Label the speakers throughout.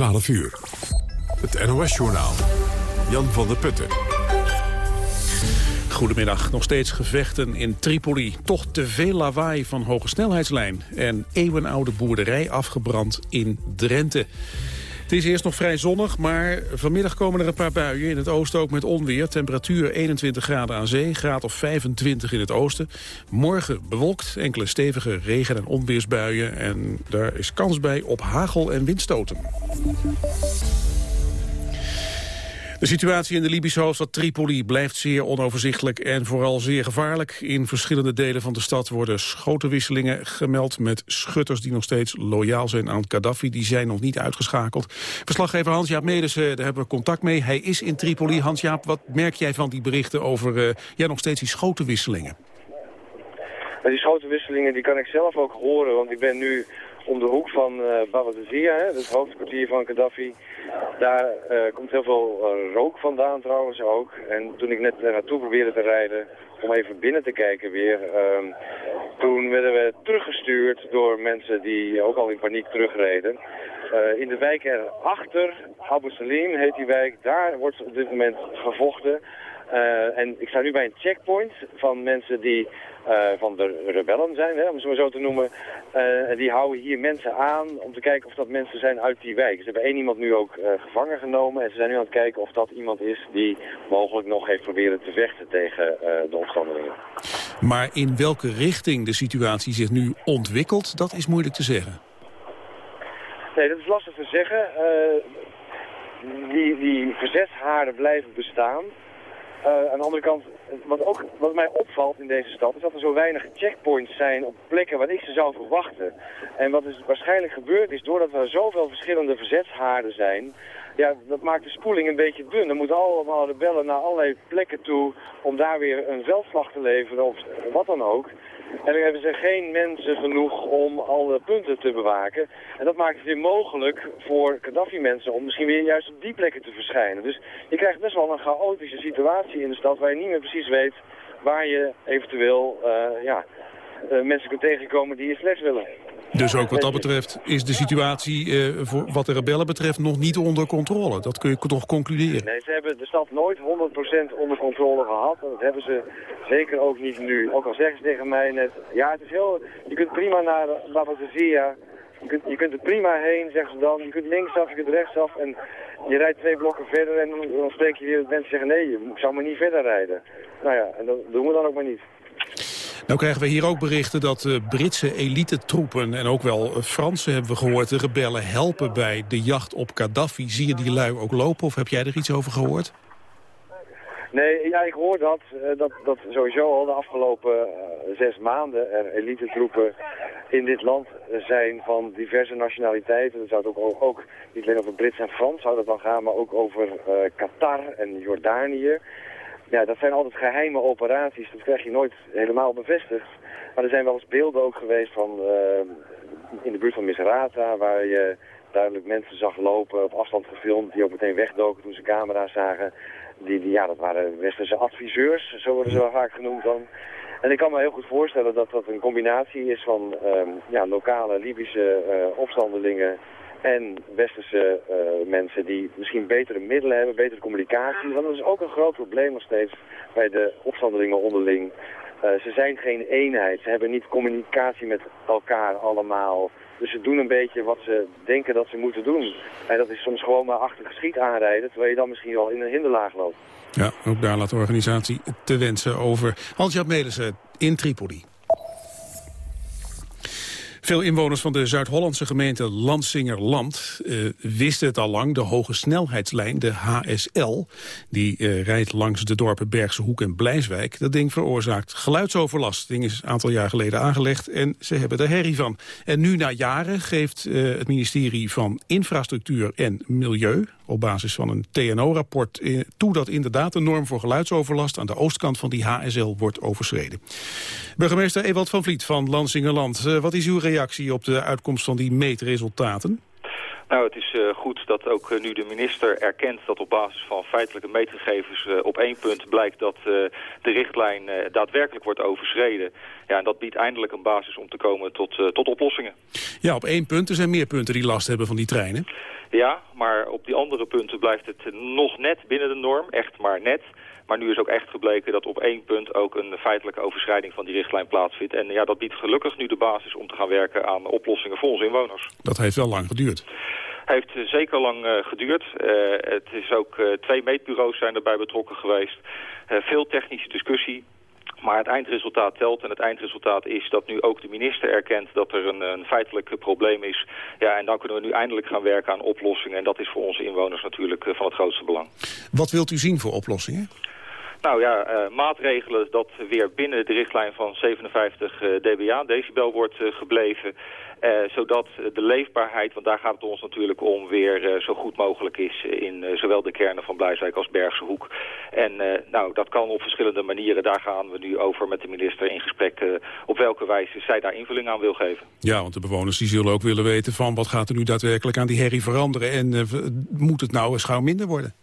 Speaker 1: 12 uur. Het NOS-journaal. Jan van der Putten.
Speaker 2: Goedemiddag. Nog steeds gevechten in Tripoli. Toch te veel lawaai van hoge snelheidslijn. En eeuwenoude boerderij afgebrand in Drenthe. Het is eerst nog vrij zonnig, maar vanmiddag komen er een paar buien. In het oosten ook met onweer. Temperatuur 21 graden aan zee, graad of 25 in het oosten. Morgen bewolkt, enkele stevige regen- en onweersbuien. En daar is kans bij op hagel- en windstoten. De situatie in de Libische hoofdstad Tripoli blijft zeer onoverzichtelijk en vooral zeer gevaarlijk. In verschillende delen van de stad worden schotenwisselingen gemeld met schutters die nog steeds loyaal zijn aan Gaddafi. Die zijn nog niet uitgeschakeld. Verslaggever Hans-Jaap Medes, eh, daar hebben we contact mee. Hij is in Tripoli. Hans-Jaap, wat merk jij van die berichten over uh, ja, nog steeds die schotenwisselingen?
Speaker 3: Die schotenwisselingen die kan ik zelf ook horen, want ik ben nu om de hoek van uh, Baba het hoofdkwartier van Gaddafi. Daar uh, komt heel veel uh, rook vandaan trouwens ook. En toen ik net naartoe probeerde te rijden om even binnen te kijken weer, uh, toen werden we teruggestuurd door mensen die ook al in paniek terugreden. in de wijk erachter, Abu Salim heet die wijk, daar wordt op dit moment gevochten. En ik sta nu bij een checkpoint van mensen die uh, van de rebellen zijn, hè, om het maar zo te noemen. Uh, die houden hier mensen aan om te kijken of dat mensen zijn uit die wijk. Ze hebben één iemand nu ook gevangen genomen en ze zijn nu aan het kijken of dat iemand is die mogelijk nog heeft proberen te vechten tegen de opstandelingen.
Speaker 2: Maar in welke richting de situatie zich nu ontwikkelt, dat is moeilijk te zeggen.
Speaker 3: Nee, dat is lastig te zeggen. die, die verzetshaarden blijven bestaan. Uh, aan de andere kant, wat, ook, wat mij opvalt in deze stad, is dat er zo weinig checkpoints zijn op plekken waar ik ze zou verwachten. En wat is waarschijnlijk gebeurd is, doordat er zoveel verschillende verzetshaarden zijn, ja, dat maakt de spoeling een beetje dun. Er moeten allemaal rebellen naar allerlei plekken toe om daar weer een veldslag te leveren of wat dan ook. En dan hebben ze geen mensen genoeg om alle punten te bewaken. En dat maakt het weer mogelijk voor Gaddafi-mensen om misschien weer juist op die plekken te verschijnen. Dus je krijgt best wel een chaotische situatie in de stad waar je niet meer precies weet waar je eventueel uh, ja, uh, mensen kunt tegenkomen die je slechts willen.
Speaker 2: Dus ook wat dat betreft is de situatie uh, voor wat de rebellen betreft nog niet onder controle. Dat kun je toch concluderen?
Speaker 3: Nee, ze hebben de stad nooit 100% onder controle gehad. En dat hebben ze zeker ook niet nu. Ook al zeggen ze tegen mij net, ja het is heel, je kunt prima naar Babazazia. Je kunt, je kunt er prima heen, zeggen ze dan. Je kunt linksaf, je kunt rechtsaf. En je rijdt twee blokken verder en dan, dan spreek je weer dat mensen zeggen... nee, ik zou maar niet verder rijden. Nou ja, en dat doen we dan ook maar niet.
Speaker 2: Nou krijgen we hier ook berichten dat uh, Britse elite-troepen... en ook wel uh, Fransen hebben we gehoord, de rebellen helpen bij de jacht op Gaddafi. Zie je die lui ook lopen of heb jij er iets over gehoord?
Speaker 3: Nee, ja, ik hoor dat, uh, dat, dat sowieso al de afgelopen zes maanden er elite-troepen in dit land zijn van diverse nationaliteiten. Dat zou het ook, ook niet alleen over Brits en Frans zou dat dan gaan, maar ook over Qatar en Jordanië. Ja, dat zijn altijd geheime operaties. Dat krijg je nooit helemaal bevestigd. Maar er zijn wel eens beelden ook geweest van uh, in de buurt van Misrata... waar je duidelijk mensen zag lopen, op afstand gefilmd... die ook meteen wegdoken toen ze camera's zagen. Die, ja, dat waren westerse adviseurs, zo worden ze wel vaak genoemd dan. En ik kan me heel goed voorstellen dat dat een combinatie is van uh, ja, lokale Libische uh, opstandelingen en westerse uh, mensen die misschien betere middelen hebben, betere communicatie. Want dat is ook een groot probleem nog steeds bij de opstandelingen onderling. Uh, ze zijn geen eenheid, ze hebben niet communicatie met elkaar allemaal. Dus ze doen een beetje wat ze denken dat ze moeten doen. En dat is soms gewoon maar achter geschiet aanrijden, terwijl je dan misschien wel in een hinderlaag loopt.
Speaker 2: Ja, ook daar laat de organisatie te wensen over. Hans-Jaap Melissen in Tripoli. Veel inwoners van de Zuid-Hollandse gemeente Lansingerland uh, wisten het al lang. De hoge snelheidslijn, de HSL, die uh, rijdt langs de dorpen Bergse Hoek en Blijswijk. Dat ding veroorzaakt geluidsoverlast. Het ding is een aantal jaar geleden aangelegd en ze hebben er herrie van. En nu na jaren geeft uh, het ministerie van Infrastructuur en Milieu op basis van een TNO-rapport toe dat inderdaad de norm voor geluidsoverlast aan de oostkant van die HSL wordt overschreden. Burgemeester Ewald van Vliet van Lansingerland, uh, wat is uw reactie op de uitkomst van die meetresultaten?
Speaker 4: Nou, het is uh, goed dat ook uh, nu de minister erkent dat op basis van feitelijke meetgegevens uh, op één punt blijkt dat de richtlijn daadwerkelijk wordt overschreden. Ja, en dat biedt eindelijk een basis om te komen tot, tot oplossingen.
Speaker 2: Ja, op één punt. Er zijn meer punten die last hebben van die treinen.
Speaker 4: Ja, maar op die andere punten blijft het nog net binnen de norm. Echt maar net. Maar nu is ook echt gebleken dat op één punt ook een feitelijke overschrijding van die richtlijn plaatsvindt. En ja, dat biedt gelukkig nu de basis om te gaan werken aan oplossingen voor onze inwoners.
Speaker 2: Dat heeft wel lang geduurd
Speaker 4: heeft zeker lang uh, geduurd. Uh, het is ook uh, twee meetbureaus zijn erbij betrokken geweest. veel technische discussie. Maar het eindresultaat telt en het eindresultaat is dat nu ook de minister erkent dat er een, een feitelijk probleem is. Ja, en dan kunnen we nu eindelijk gaan werken aan oplossingen. En dat is voor onze inwoners natuurlijk van het grootste belang.
Speaker 2: Wat wilt u zien voor oplossingen?
Speaker 4: Nou ja, uh, maatregelen dat weer binnen de richtlijn van 57 uh, dBA, decibel, wordt uh, gebleven. zodat de leefbaarheid, want daar gaat het ons natuurlijk om, weer zo goed mogelijk is in zowel de kernen van Blijswijk als Bergse Hoek. En nou, dat kan op verschillende manieren. Daar gaan we nu over met de minister in gesprek op welke wijze zij daar invulling aan wil geven.
Speaker 2: Ja, want de bewoners die zullen ook willen weten van wat gaat er nu daadwerkelijk aan die herrie veranderen en moet het nou eens gauw minder worden?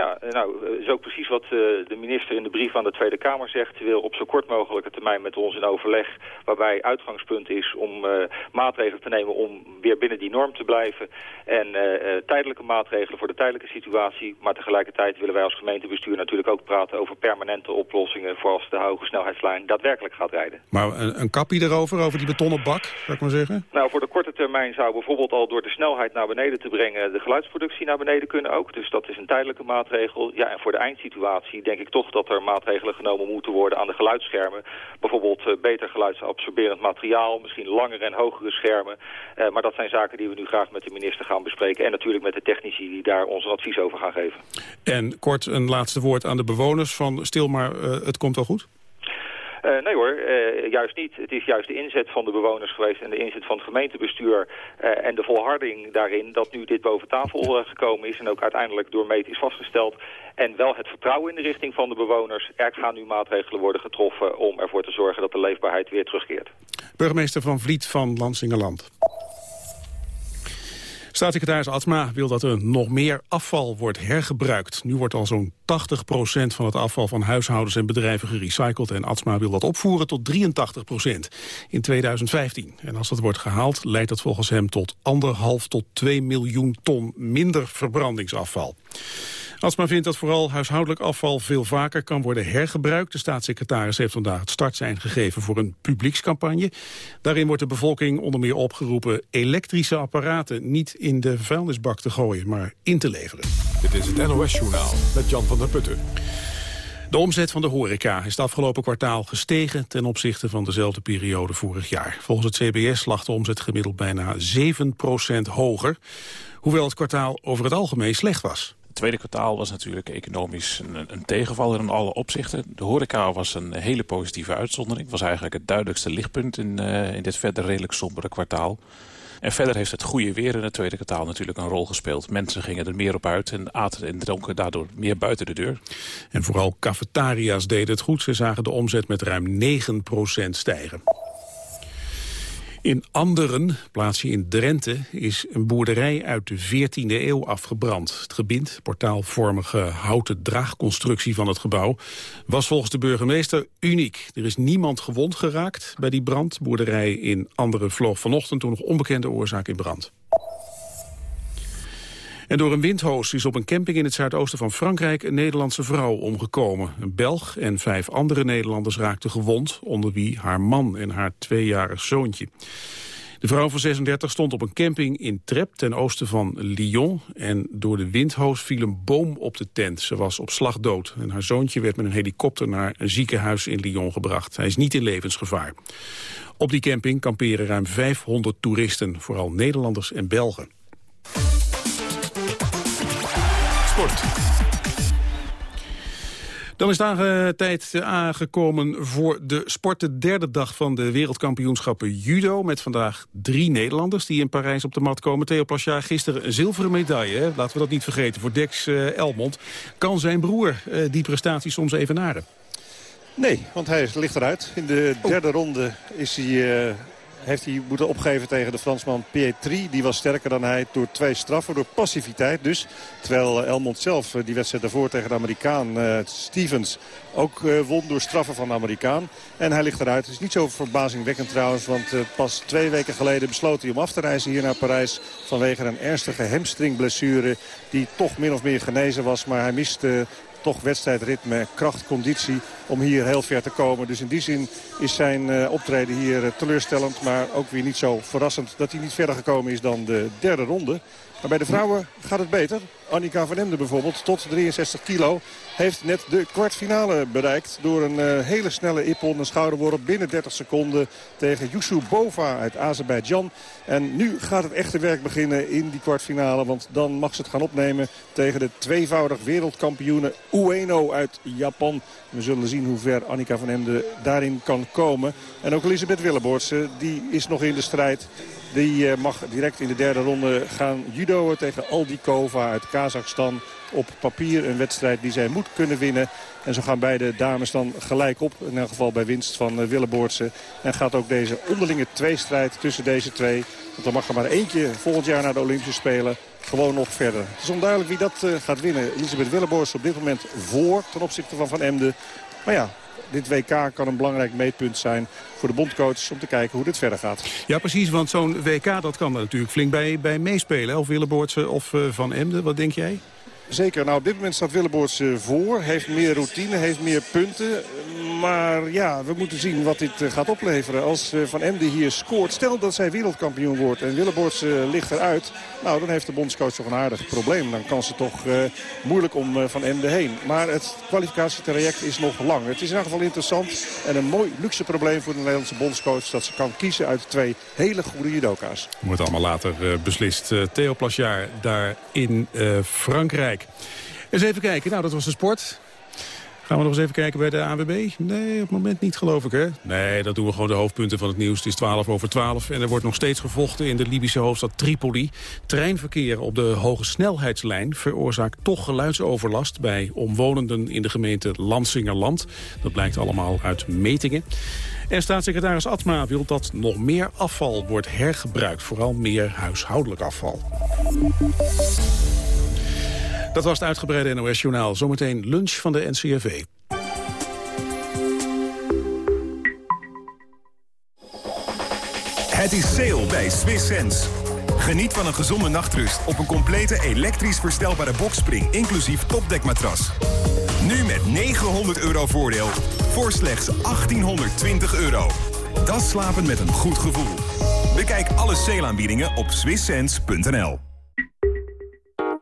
Speaker 4: Ja, nou, dat is ook precies wat uh, de minister in de brief aan de Tweede Kamer zegt. Ze wil op zo kort mogelijke termijn met ons in overleg... waarbij uitgangspunt is om uh, maatregelen te nemen om weer binnen die norm te blijven. En uh, tijdelijke maatregelen voor de tijdelijke situatie. Maar tegelijkertijd willen wij als gemeentebestuur natuurlijk ook praten... over permanente oplossingen voor als de hoge snelheidslijn daadwerkelijk gaat rijden.
Speaker 2: Maar een, een kappie erover, over die betonnen bak, zou ik maar zeggen?
Speaker 4: Nou, voor de korte termijn zou bijvoorbeeld al door de snelheid naar beneden te brengen... de geluidsproductie naar beneden kunnen ook. Dus dat is een tijdelijke maatregel maatregel. Ja, en voor de eindsituatie denk ik toch dat er maatregelen genomen moeten worden aan de geluidsschermen. Bijvoorbeeld uh, beter geluidsabsorberend materiaal, misschien langere en hogere schermen. Uh, maar dat zijn zaken die we nu graag met de minister gaan bespreken. En natuurlijk met de technici die daar ons advies over gaan geven.
Speaker 2: En kort een laatste woord aan de bewoners van stil maar, uh, het komt wel goed?
Speaker 4: Uh, nee hoor, uh, juist niet. Het is juist de inzet van de bewoners geweest en de inzet van het gemeentebestuur uh, en de volharding daarin dat nu dit boven tafel gekomen is en ook uiteindelijk door meet is vastgesteld. En wel het vertrouwen in de richting van de bewoners. Er gaan nu maatregelen worden getroffen om ervoor te zorgen dat de leefbaarheid weer terugkeert.
Speaker 2: Burgemeester Van Vliet van Lansingerland. Staatssecretaris Atma wil dat er nog meer afval wordt hergebruikt. Nu wordt al zo'n 80% van het afval van huishoudens en bedrijven gerecycled. En Atma wil dat opvoeren tot 83% in 2015. En als dat wordt gehaald, leidt dat volgens hem tot anderhalf tot 2 miljoen ton minder verbrandingsafval. Asma vindt dat vooral huishoudelijk afval veel vaker kan worden hergebruikt. De staatssecretaris heeft vandaag het startsein gegeven voor een publiekscampagne. Daarin wordt de bevolking onder meer opgeroepen elektrische apparaten niet in de vuilnisbak te gooien, maar in te leveren.
Speaker 1: Dit is het NOS Journaal met Jan van der Putten.
Speaker 2: De omzet van de horeca is het afgelopen kwartaal gestegen ten opzichte van dezelfde periode vorig jaar. Volgens het CBS lag de omzet gemiddeld bijna 7% hoger, hoewel het kwartaal over het algemeen slecht was
Speaker 5: tweede kwartaal was natuurlijk economisch een, een tegenvaller in alle opzichten. De horeca was een hele positieve uitzondering. was eigenlijk het duidelijkste lichtpunt in, uh, in dit verder redelijk sombere kwartaal. En verder heeft het goede weer in het tweede kwartaal natuurlijk een rol gespeeld. Mensen gingen er meer op uit en aten en dronken daardoor meer buiten de deur.
Speaker 2: En vooral cafetaria's deden het goed. Ze zagen de omzet met ruim 9% stijgen. In Anderen, plaatsje in Drenthe, is een boerderij uit de 14e eeuw afgebrand. Het gebind, portaalvormige houten draagconstructie van het gebouw, was volgens de burgemeester uniek. Er is niemand gewond geraakt bij die brand. Boerderij in Anderen vloog vanochtend toen nog onbekende oorzaak in brand. Door een windhoos is op een camping in het zuidoosten van Frankrijk een Nederlandse vrouw omgekomen. Een Belg en vijf andere Nederlanders raakten gewond, onder wie haar man en haar tweejarig zoontje. De vrouw van 36 stond op een camping in Trep ten oosten van Lyon. En door de windhoos viel een boom op de tent. Ze was op slag dood. En haar zoontje werd met een helikopter naar een ziekenhuis in Lyon gebracht. Hij is niet in levensgevaar. Op die camping kamperen ruim 500 toeristen, vooral Nederlanders en Belgen. Dan is daar tijd aangekomen voor de sport. De derde dag van de wereldkampioenschappen judo. Met vandaag drie Nederlanders die in Parijs op de mat komen. Theo Plasjaar gisteren een zilveren medaille. Hè? Laten we dat niet vergeten voor Dex uh, Elmond. Kan zijn broer uh, die prestatie soms evenaren?
Speaker 6: Nee, want hij ligt eruit. In de derde ronde is hij... Uh heeft hij moeten opgeven tegen de Fransman Pietri. Die was sterker dan hij door twee straffen, door passiviteit dus. Terwijl Elmond zelf die wedstrijd daarvoor tegen de Amerikaan Stevens ook won door straffen van de Amerikaan. En hij ligt eruit. Het is niet zo verbazingwekkend trouwens, want pas twee weken geleden besloot hij om af te reizen hier naar Parijs. Vanwege een ernstige hamstringblessure die toch min of meer genezen was. Maar hij miste toch wedstrijdritme, kracht, conditie om hier heel ver te komen. Dus in die zin is zijn uh, optreden hier uh, teleurstellend. Maar ook weer niet zo verrassend dat hij niet verder gekomen is dan de derde ronde. Maar bij de vrouwen gaat het beter. Annika van Emden bijvoorbeeld, tot 63 kilo, heeft net de kwartfinale bereikt. Door een uh, hele snelle ippon, een schouderworp binnen 30 seconden tegen Yusuf Bova uit Azerbeidzjan. En nu gaat het echte werk beginnen in die kwartfinale. Want dan mag ze het gaan opnemen tegen de tweevoudig wereldkampioene Ueno uit Japan. We zullen zien hoe ver Annika van Emden daarin kan komen. En ook Elisabeth Willeboortse, die is nog in de strijd. Die eh, mag direct in de derde ronde gaan judoën tegen Aldikova uit Kazachstan. Op papier een wedstrijd die zij moet kunnen winnen. En zo gaan beide dames dan gelijk op. In elk geval bij winst van eh, Willeboortse. En gaat ook deze onderlinge tweestrijd tussen deze twee. Want er mag er maar eentje volgend jaar naar de Olympische Spelen gewoon nog verder. Het is onduidelijk wie dat eh, gaat winnen. Elisabeth Willeboortse op dit moment voor ten opzichte van Van Emden. Maar ja, dit WK kan een belangrijk meetpunt zijn voor de bondcoach om te kijken hoe dit verder gaat.
Speaker 2: Ja, precies, want zo'n WK dat kan er natuurlijk flink bij, bij meespelen. Of Willeboortse of uh, Van Emden, wat denk jij?
Speaker 6: Zeker. Nou, op dit moment staat Willeboorts voor. Heeft meer routine, heeft meer punten. Maar ja, we moeten zien wat dit eh, gaat opleveren. Als eh, Van Emden hier scoort, stel dat zij wereldkampioen wordt en Willeboorts eh, ligt eruit. Nou, dan heeft de bondscoach toch een aardig probleem. Dan kan ze toch moeilijk om Van Emden heen. Maar het kwalificatietraject is nog lang. Het is in ieder geval interessant en een mooi luxe probleem voor de Nederlandse bondscoach. Dat ze kan kiezen uit twee hele goede judoka's.
Speaker 2: Wordt allemaal later beslist. Theo Plasjaar daar in Frankrijk. Eens even kijken. Nou, dat was de sport. Gaan we nog eens even kijken bij de AWB? Nee, op het moment niet geloof ik, hè? Nee, dat doen we gewoon de hoofdpunten van het nieuws. Het is 12 over 12 en er wordt nog steeds gevochten in de Libische hoofdstad Tripoli. Treinverkeer op de hoge snelheidslijn veroorzaakt toch geluidsoverlast... bij omwonenden in de gemeente Lansingerland. Dat blijkt allemaal uit metingen. En staatssecretaris Atma wil dat nog meer afval wordt hergebruikt. Vooral meer huishoudelijk afval. Dat was het uitgebreide NOS-journaal. Zometeen lunch van de NCRV.
Speaker 7: Het is sale bij Swiss Sense. Geniet van een gezonde nachtrust op een complete elektrisch verstelbare bokspring... inclusief topdekmatras. Nu met 900 euro voordeel voor slechts 1820 euro. Dat slapen met een goed gevoel. Bekijk alle sale-aanbiedingen op swisssense.nl.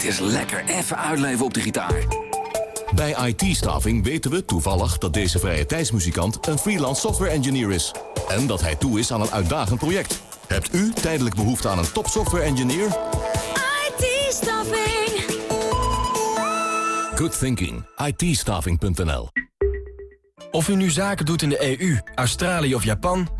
Speaker 8: Het is lekker even uitleven op de gitaar.
Speaker 9: Bij IT-staving weten we toevallig dat deze vrije tijdsmuzikant een freelance software engineer is. En dat hij toe is aan een uitdagend project. Hebt u tijdelijk behoefte aan een top software engineer?
Speaker 10: IT-staving.
Speaker 9: Good thinking. it
Speaker 11: Of u nu zaken doet in de EU, Australië of Japan...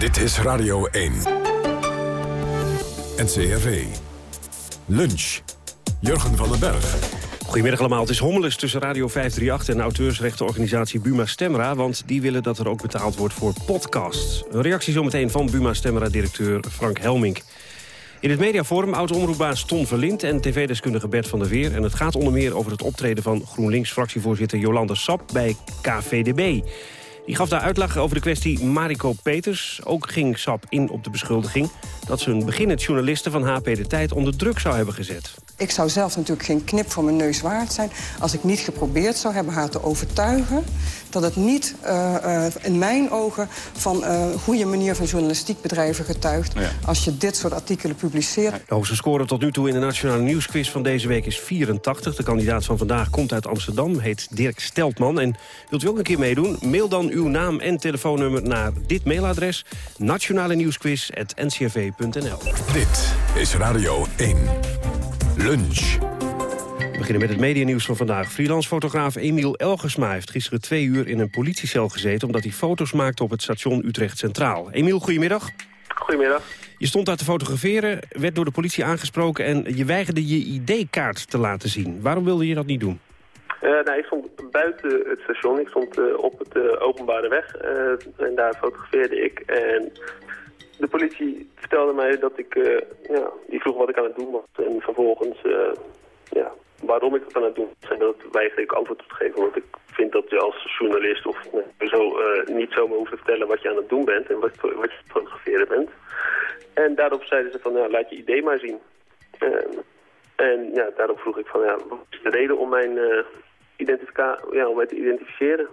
Speaker 1: Dit is Radio 1. NCRV. Lunch. Jurgen van den Berg.
Speaker 12: Goedemiddag allemaal. Het is hommeles tussen Radio 538 en auteursrechtenorganisatie Buma Stemra... want die willen dat er ook betaald wordt voor podcasts. Een reactie zometeen van Buma Stemra-directeur Frank Helmink. In het mediaforum oud-omroepbaas Ton Verlind en tv-deskundige Bert van der Veer. En het gaat onder meer over het optreden van GroenLinks-fractievoorzitter Jolanda Sap bij KVDB... Die gaf daar uitleg over de kwestie Mariko Peters. Ook ging SAP in op de beschuldiging dat ze een beginnend journaliste van HP De Tijd onder druk zou hebben gezet.
Speaker 10: Ik zou zelf natuurlijk geen knip voor mijn neus waard zijn... als ik niet geprobeerd zou hebben haar te overtuigen... dat het niet uh, uh, in mijn ogen van uh, goede manier van journalistiek bedrijven getuigt... Ja. als je dit soort artikelen publiceert.
Speaker 12: De hoogste score tot nu toe in de Nationale Nieuwsquiz van deze week is 84. De kandidaat van vandaag komt uit Amsterdam, heet Dirk Steltman. En wilt u ook een keer meedoen? Mail dan uw naam en telefoonnummer naar dit mailadres... nationale nieuwsquiz.ncrv.nl.
Speaker 1: Dit is Radio 1. Lunch.
Speaker 12: We beginnen met het medianieuws van vandaag. Freelance-fotograaf Emiel Elgersma heeft gisteren twee uur in een politiecel gezeten... omdat hij foto's maakte op het station Utrecht Centraal. Emiel, goedemiddag.
Speaker 13: Goedemiddag.
Speaker 12: Je stond daar te fotograferen, werd door de politie aangesproken... en je weigerde je ID-kaart te laten zien. Waarom wilde je dat niet doen?
Speaker 13: Uh, nou, ik stond buiten het station. Ik stond uh, op het uh, openbare weg. en daar fotografeerde ik. En de politie vertelde mij dat ik, uh, ja, die vroeg wat ik aan het doen was. En vervolgens, uh, ja, waarom ik dat aan het doen was. En dat weiger ik antwoord op te geven. Want ik vind dat je als journalist of nee, zo niet zomaar hoeft te vertellen wat je aan het doen bent. En wat, wat je fotograferen bent. En daarop zeiden ze van, ja, laat je idee maar zien. en ja, daarop vroeg ik van, ja, wat is de reden om mijn, ja, om mij te identificeren?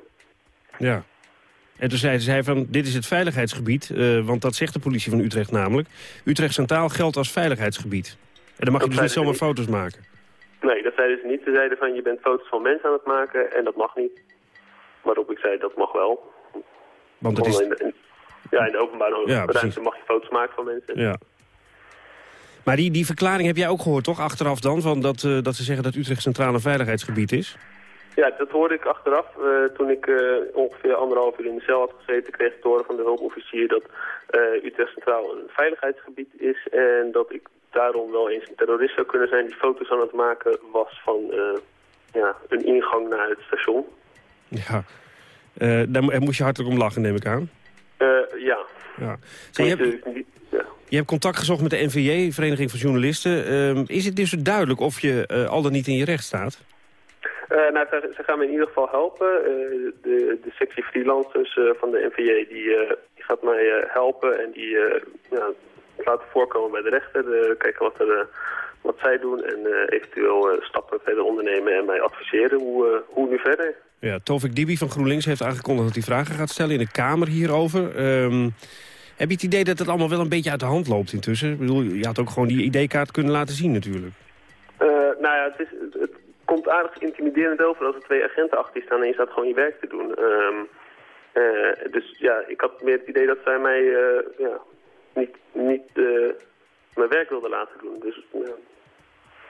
Speaker 12: Ja. En toen zeiden zij van, dit is het veiligheidsgebied, uh, want dat zegt de politie van Utrecht namelijk. Utrecht Centraal geldt als veiligheidsgebied. En dan mag dat je dus niet zomaar foto's maken.
Speaker 13: Nee, dat zeiden ze niet. Ze zeiden van, je bent foto's van mensen aan het maken en dat mag niet. Waarop ik zei, dat mag wel.
Speaker 12: Want het is...
Speaker 13: In de, ja, in de openbare ja, ruimte mag je foto's maken van mensen.
Speaker 12: Ja. Maar die, die verklaring heb jij ook gehoord, toch? Achteraf dan, van dat, uh, dat ze zeggen dat Utrecht Centraal een veiligheidsgebied is?
Speaker 13: Ja, dat hoorde ik achteraf. Uh, toen ik uh, ongeveer anderhalf uur in de cel had gezeten, kreeg ik te horen van de hulpofficier dat uh, Utrecht Centraal een veiligheidsgebied is. En dat ik daarom wel eens een terrorist zou kunnen zijn die foto's aan het maken was van ja, een ingang naar het station.
Speaker 12: Ja, daar moest je hartelijk om lachen, neem ik aan.
Speaker 13: ja.
Speaker 12: ja. Je, hebt, ja. je hebt contact gezocht met de NVJ, Vereniging van Journalisten. Ehm, is het dus duidelijk of je al dan niet in je recht staat?
Speaker 13: Uh, nou, ze, ze, gaan me in ieder geval helpen. Uh, de, de sectie freelancers uh, van de NVJ die, die gaat mij helpen en die ja, laten voorkomen bij de rechter. kijken wat, er, wat zij doen en eventueel stappen verder ondernemen en mij adviseren hoe, hoe nu verder.
Speaker 12: Ja, Tovik Dibi van GroenLinks heeft aangekondigd dat hij vragen gaat stellen in de Kamer hierover. Um, heb je het idee dat het allemaal wel een beetje uit de hand loopt intussen? Ik bedoel, je had ook gewoon die ID-kaart kunnen laten zien natuurlijk.
Speaker 13: nou ja, het, is, het, komt aardig intimiderend over als er twee agenten achter je staan en je staat gewoon je werk te doen. Um, uh, dus ja, ik had meer het idee dat zij mij uh, ja, niet, niet uh, mijn werk wilden laten doen. Dus ja.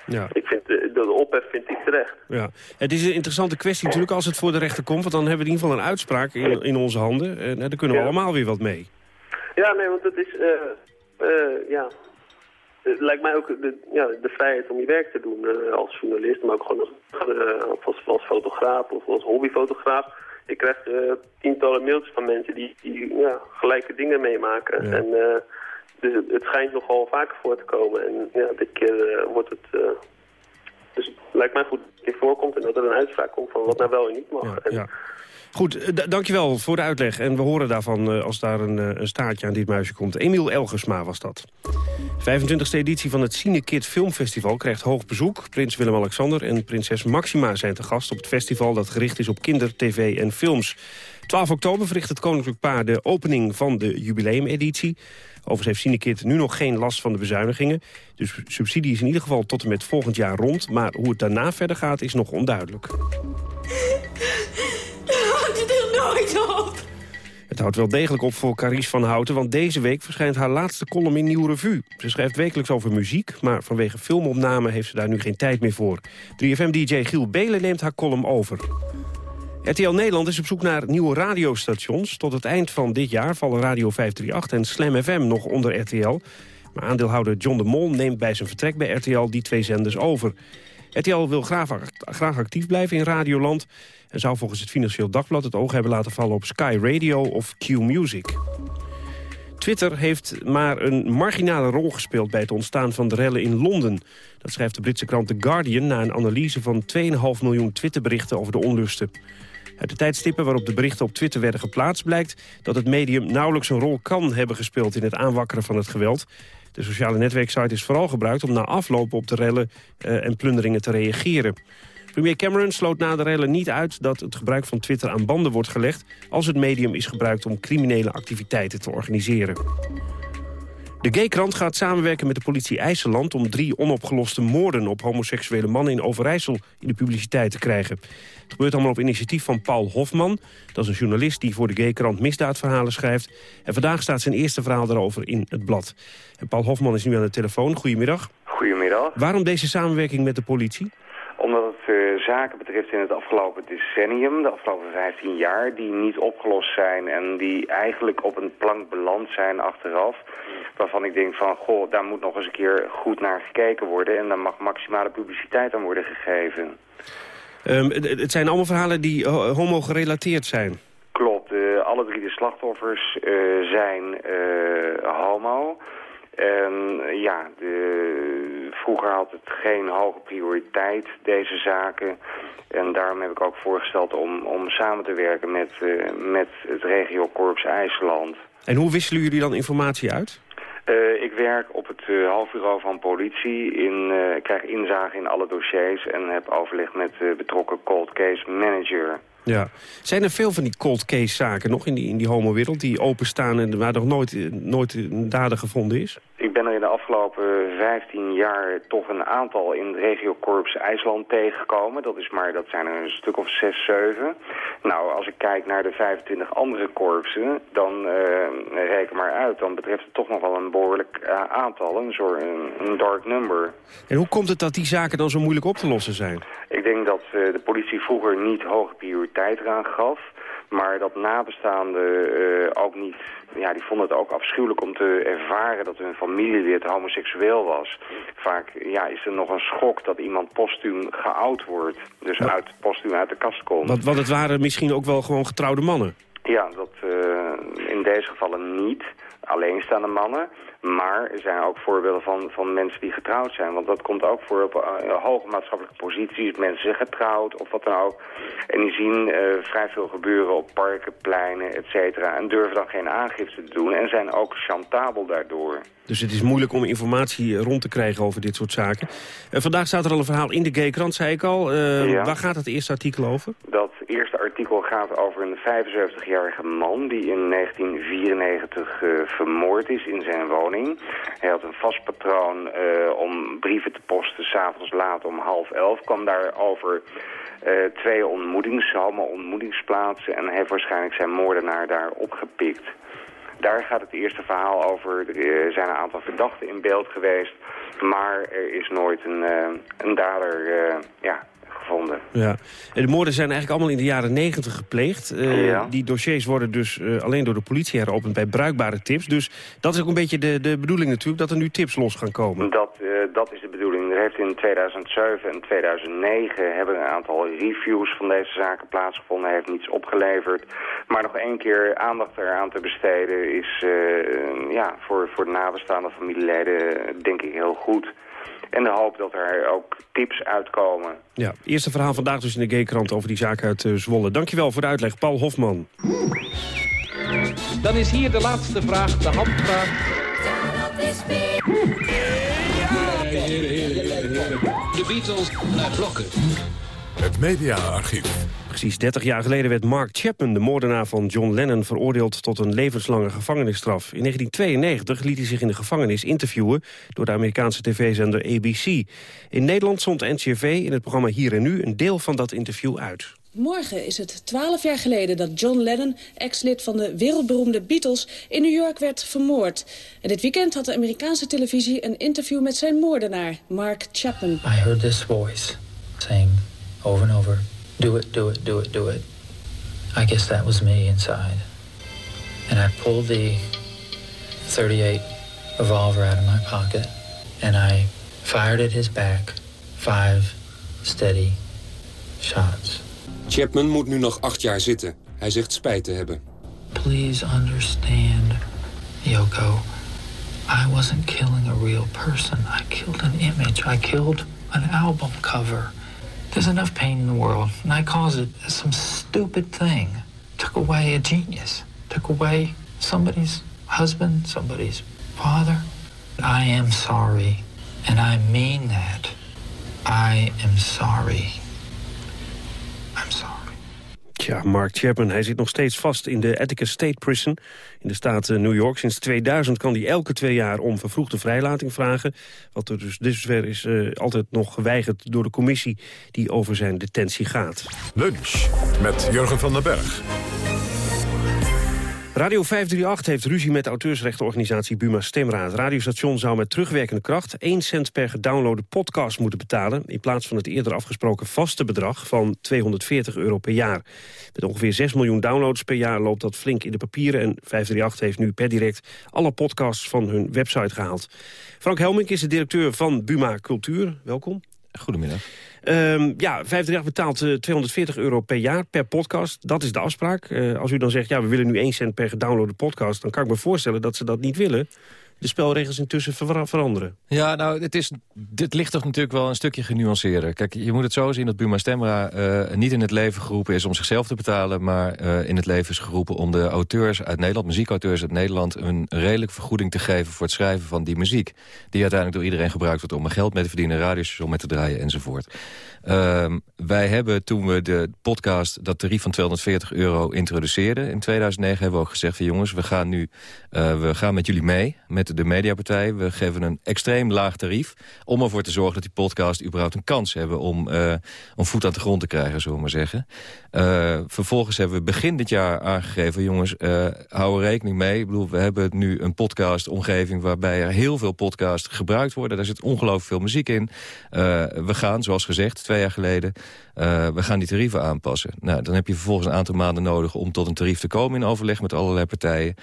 Speaker 13: Ja. Ik vind, de, de ophef vind ik terecht.
Speaker 12: Ja. Het is een interessante kwestie natuurlijk als het voor de rechter komt. Want dan hebben we in ieder geval een uitspraak in, in onze handen. En daar kunnen we ja. allemaal weer wat mee.
Speaker 13: Ja, nee, want het is... Ja, het lijkt mij ook de, ja, de vrijheid om je werk te doen uh, als journalist, maar ook gewoon als, uh, als, fotograaf of als hobbyfotograaf. Ik krijg uh, tientallen mailtjes van mensen die, die ja, gelijke dingen meemaken. Ja. En, dus het, het, schijnt nogal vaker voor te komen. En ja, dit keer wordt het... dus het lijkt mij goed dat het keer voorkomt en dat er een uitspraak komt van wat nou wel en niet mag.
Speaker 12: Ja, ja. Goed, dankjewel voor de uitleg. En we horen daarvan uh, als daar een, uh, een, staartje aan dit muisje komt. Emiel Elgersma was dat. 25e editie van het Cinekid Filmfestival krijgt hoog bezoek. Prins Willem-Alexander en prinses Maxima zijn te gast op het festival... dat gericht is op kinder, tv en films. 12 oktober verricht het Koninklijk Paar de opening van de jubileumeditie. Overigens heeft Cinekid nu nog geen last van de bezuinigingen. Dus subsidie is in ieder geval tot en met volgend jaar rond. Maar hoe het daarna verder gaat is nog onduidelijk. Het houdt wel degelijk op voor Carice van Houten... want deze week verschijnt haar laatste column in Nieuw Revue. Ze schrijft wekelijks over muziek, maar vanwege filmopname... heeft ze daar nu geen tijd meer voor. 3FM-dj Giel Belen neemt haar column over. RTL Nederland is op zoek naar nieuwe radiostations. Tot het eind van dit jaar vallen Radio 538 en Slam FM nog onder RTL. Maar aandeelhouder John de Mol neemt bij zijn vertrek bij RTL die twee zenders over. RTL wil graag, graag actief blijven in Radioland... en zou volgens het Financieel Dagblad het oog hebben laten vallen op Sky Radio of Q-Music. Twitter heeft maar een marginale rol gespeeld bij het ontstaan van de rellen in Londen. Dat schrijft de Britse krant The Guardian na een analyse van 2,5 miljoen Twitterberichten over de onlusten. Uit de tijdstippen waarop de berichten op Twitter werden geplaatst... blijkt dat het medium nauwelijks een rol kan hebben gespeeld... in het aanwakkeren van het geweld. De sociale netwerksite is vooral gebruikt om na afloop op de rellen uh, en plunderingen te reageren. Premier Cameron sloot na de rellen niet uit dat het gebruik van Twitter aan banden wordt gelegd... als het medium is gebruikt om criminele activiteiten te organiseren. De Gaykrant gaat samenwerken met de politie IJsseland... om drie onopgeloste moorden op homoseksuele mannen in Overijssel... in de publiciteit te krijgen. Het gebeurt allemaal op initiatief van Paul Hofman. Dat is een journalist die voor de Gaykrant misdaadverhalen schrijft. En vandaag staat zijn eerste verhaal daarover in het blad. En Paul Hofman is nu aan de telefoon. Goedemiddag.
Speaker 14: Goedemiddag.
Speaker 12: Waarom deze samenwerking met de politie?
Speaker 14: Omdat zaken betreft in het afgelopen decennium, de afgelopen 15 jaar, die niet opgelost zijn en die eigenlijk op een plank beland zijn achteraf. Waarvan ik denk van, goh, daar moet nog eens een keer goed naar gekeken worden en daar mag maximale publiciteit aan worden gegeven.
Speaker 12: Um, het zijn allemaal verhalen die uh, homo-gerelateerd zijn?
Speaker 14: Klopt. Uh, alle drie de slachtoffers zijn homo. En ja, de, vroeger had het geen hoge prioriteit, deze zaken. En daarom heb ik ook voorgesteld om, om samen te werken met, uh, met het regiokorps IJsland.
Speaker 12: En hoe wisselen jullie dan informatie uit?
Speaker 14: Uh, ik werk op het uh, hoofdbureau van politie. In, ik krijg inzage in alle dossiers en heb overleg met de betrokken cold case manager.
Speaker 12: Ja. Zijn er veel van die cold case zaken nog in die, in die homo-wereld... die openstaan en waar nog nooit, nooit een dader gevonden is?
Speaker 14: Ik ben er in de afgelopen 15 jaar toch een aantal in het regiokorps IJsland tegengekomen. Dat, is maar, dat zijn er een stuk of 6, 7. Nou, als ik kijk naar de 25 andere korpsen, dan uh, reken maar uit. Dan betreft het toch nog wel een behoorlijk uh, aantal, een soort een, een dark number.
Speaker 12: En hoe komt het dat die zaken dan zo moeilijk op te lossen zijn?
Speaker 14: Ik denk dat uh, de politie vroeger niet hoge prioriteit eraan gaf. Maar dat nabestaanden uh, ook niet... Ja, die vonden het ook afschuwelijk om te ervaren dat hun familielid homoseksueel was. Vaak ja, is er nog een schok dat iemand postuum geoud wordt. Dus uit, postuum uit de kast komt.
Speaker 12: Want, want het waren misschien ook wel gewoon getrouwde mannen?
Speaker 14: Ja, dat uh, in deze gevallen niet. Alleenstaande mannen. Maar er zijn ook voorbeelden van, van mensen die getrouwd zijn. Want dat komt ook voor op uh, hoge maatschappelijke posities. Mensen zijn getrouwd of wat dan ook. En die zien uh, vrij veel gebeuren op parken, pleinen, et cetera. En durven dan geen aangifte te doen. En zijn ook chantabel daardoor.
Speaker 12: Dus het is moeilijk om informatie rond te krijgen over dit soort zaken. Uh, vandaag staat er al een verhaal in de Gaykrant, zei ik al. Ja. Waar gaat het eerste artikel over?
Speaker 14: Dat eerste artikel gaat over een 75-jarige man... die in 1994 vermoord is in zijn woning. Hij had een vast patroon uh, om brieven te posten, s'avonds laat om half elf. kwam daarover uh, twee ontmoetings, allemaal ontmoetingsplaatsen... en heeft waarschijnlijk zijn moordenaar daar opgepikt. Daar gaat het eerste verhaal over. Er zijn een aantal verdachten in beeld geweest... maar er is nooit een, een dader ja, gevonden.
Speaker 12: Ja. En de moorden zijn eigenlijk allemaal in de jaren negentig gepleegd. Uh, ja. Die dossiers worden dus uh, alleen door de politie heropend bij bruikbare tips. Dus dat is ook een beetje de, de bedoeling natuurlijk, dat er nu tips los gaan komen.
Speaker 14: Dat, uh, dat is de bedoeling. Er heeft in 2007 en 2009 hebben een aantal reviews van deze zaken plaatsgevonden. Heeft niets opgeleverd. Maar nog één keer aandacht eraan te besteden is ja, voor, voor de nabestaande familieleden denk ik heel goed. En de hoop dat er ook tips uitkomen.
Speaker 12: Ja, eerste verhaal vandaag dus in de G-krant over die zaak uit uh, Zwolle. Dankjewel voor de uitleg, Paul Hofman.
Speaker 15: Dan is hier de laatste vraag, de handvraag.
Speaker 16: De Beatles naar blokken.
Speaker 1: Het mediaarchief.
Speaker 12: Precies 30 jaar geleden werd Mark Chapman, de moordenaar van John Lennon... veroordeeld tot een levenslange gevangenisstraf. In 1992 liet hij zich in de gevangenis interviewen... door de Amerikaanse tv-zender ABC. In Nederland zond NCRV in het programma Hier en Nu... een deel van dat interview uit.
Speaker 17: Morgen is het twaalf jaar geleden dat John Lennon, ex-lid van de wereldberoemde Beatles, in New York werd vermoord. En dit weekend had de Amerikaanse televisie een interview met zijn moordenaar, Mark Chapman.
Speaker 18: I heard this voice saying over and over, do it, do it, do it, do it. I guess that was me inside. And I pulled the 38 revolver out of my pocket and I fired at his back five steady shots.
Speaker 19: Chapman moet nu nog acht jaar zitten. Hij zegt spijt te hebben.
Speaker 18: Please understand, Yoko. I wasn't killing a real person. I killed an image. I killed an album cover. There's enough pain in the world, and I caused it some stupid thing. Took away a genius. Took away somebody's husband, somebody's father. I am sorry, and I mean that. I am sorry.
Speaker 12: Tja, Mark Chapman, hij zit nog steeds vast in de Atticus State Prison in de staat eh, New York. Sinds 2000 kan hij elke twee jaar om vervroegde vrijlating vragen. Wat er dus dusver is uh, altijd nog geweigerd door de commissie die over zijn detentie gaat.
Speaker 1: Lunch met Jurgen van den Berg.
Speaker 12: Radio 538 heeft ruzie met auteursrechtenorganisatie Buma Stemra. Het radiostation zou met terugwerkende kracht 1 cent per gedownloade podcast moeten betalen... in plaats van het eerder afgesproken vaste bedrag van 240 euro per jaar. Met ongeveer 6 miljoen downloads per jaar loopt dat flink in de papieren... en 538 heeft nu per direct alle podcasts van hun website gehaald. Frank Helmink is de directeur van Buma Cultuur. Welkom.
Speaker 20: Goedemiddag.
Speaker 12: Um, ja, 538 betaalt uh, 240 euro per jaar per podcast. Dat is de afspraak. Uh, als u dan zegt, ja, we willen nu 1 cent per gedownloade podcast... dan kan ik me voorstellen dat ze dat niet willen de spelregels intussen ver veranderen.
Speaker 20: Ja, nou, het, is, dit ligt toch natuurlijk wel een stukje genuanceerder. Kijk, je moet het zo zien dat Buma Stemra uh, niet in het leven geroepen is om zichzelf te betalen... maar uh, in het leven is geroepen om de auteurs uit Nederland, muziekauteurs uit Nederland... een redelijk vergoeding te geven voor het schrijven van die muziek. Die uiteindelijk door iedereen gebruikt wordt om er geld mee te verdienen... radiostation mee te draaien enzovoort. Uh, wij hebben toen we de podcast dat tarief van 240 euro introduceerden... in 2009 hebben we ook gezegd van jongens, we gaan nu uh, we gaan met jullie mee... met de mediapartij. We geven een extreem laag tarief... om ervoor te zorgen dat die podcast überhaupt een kans hebben... om uh, een voet aan de grond te krijgen, zullen we maar zeggen. Uh, vervolgens hebben we begin dit jaar aangegeven... jongens, uh, hou er rekening mee. Ik bedoel, we hebben nu een podcastomgeving... waarbij er heel veel podcasts gebruikt worden. Daar zit ongelooflijk veel muziek in. we gaan, zoals gezegd, twee jaar geleden... Uh, we gaan die tarieven aanpassen. Nou, dan heb je vervolgens een aantal maanden nodig om tot een tarief te komen... in overleg met allerlei partijen.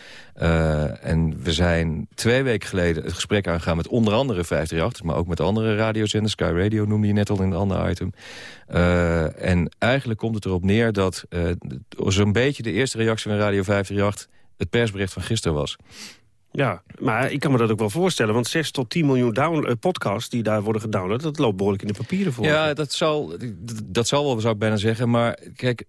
Speaker 20: Uh, en we zijn twee weken geleden het gesprek aangegaan met onder andere 538... maar ook met andere radiozenders. Sky Radio noemde je net al in een ander item. Uh, en eigenlijk komt het erop neer dat zo'n beetje de eerste reactie van Radio 538... het persbericht van gisteren was.
Speaker 12: Ja, maar ik kan me dat ook wel voorstellen. Want 6 tot 10 miljoen down, uh, podcasts die daar worden gedownload... dat loopt behoorlijk in de papieren voor.
Speaker 20: Ja, dat zal, dat zal wel, zou ik bijna zeggen. Maar kijk,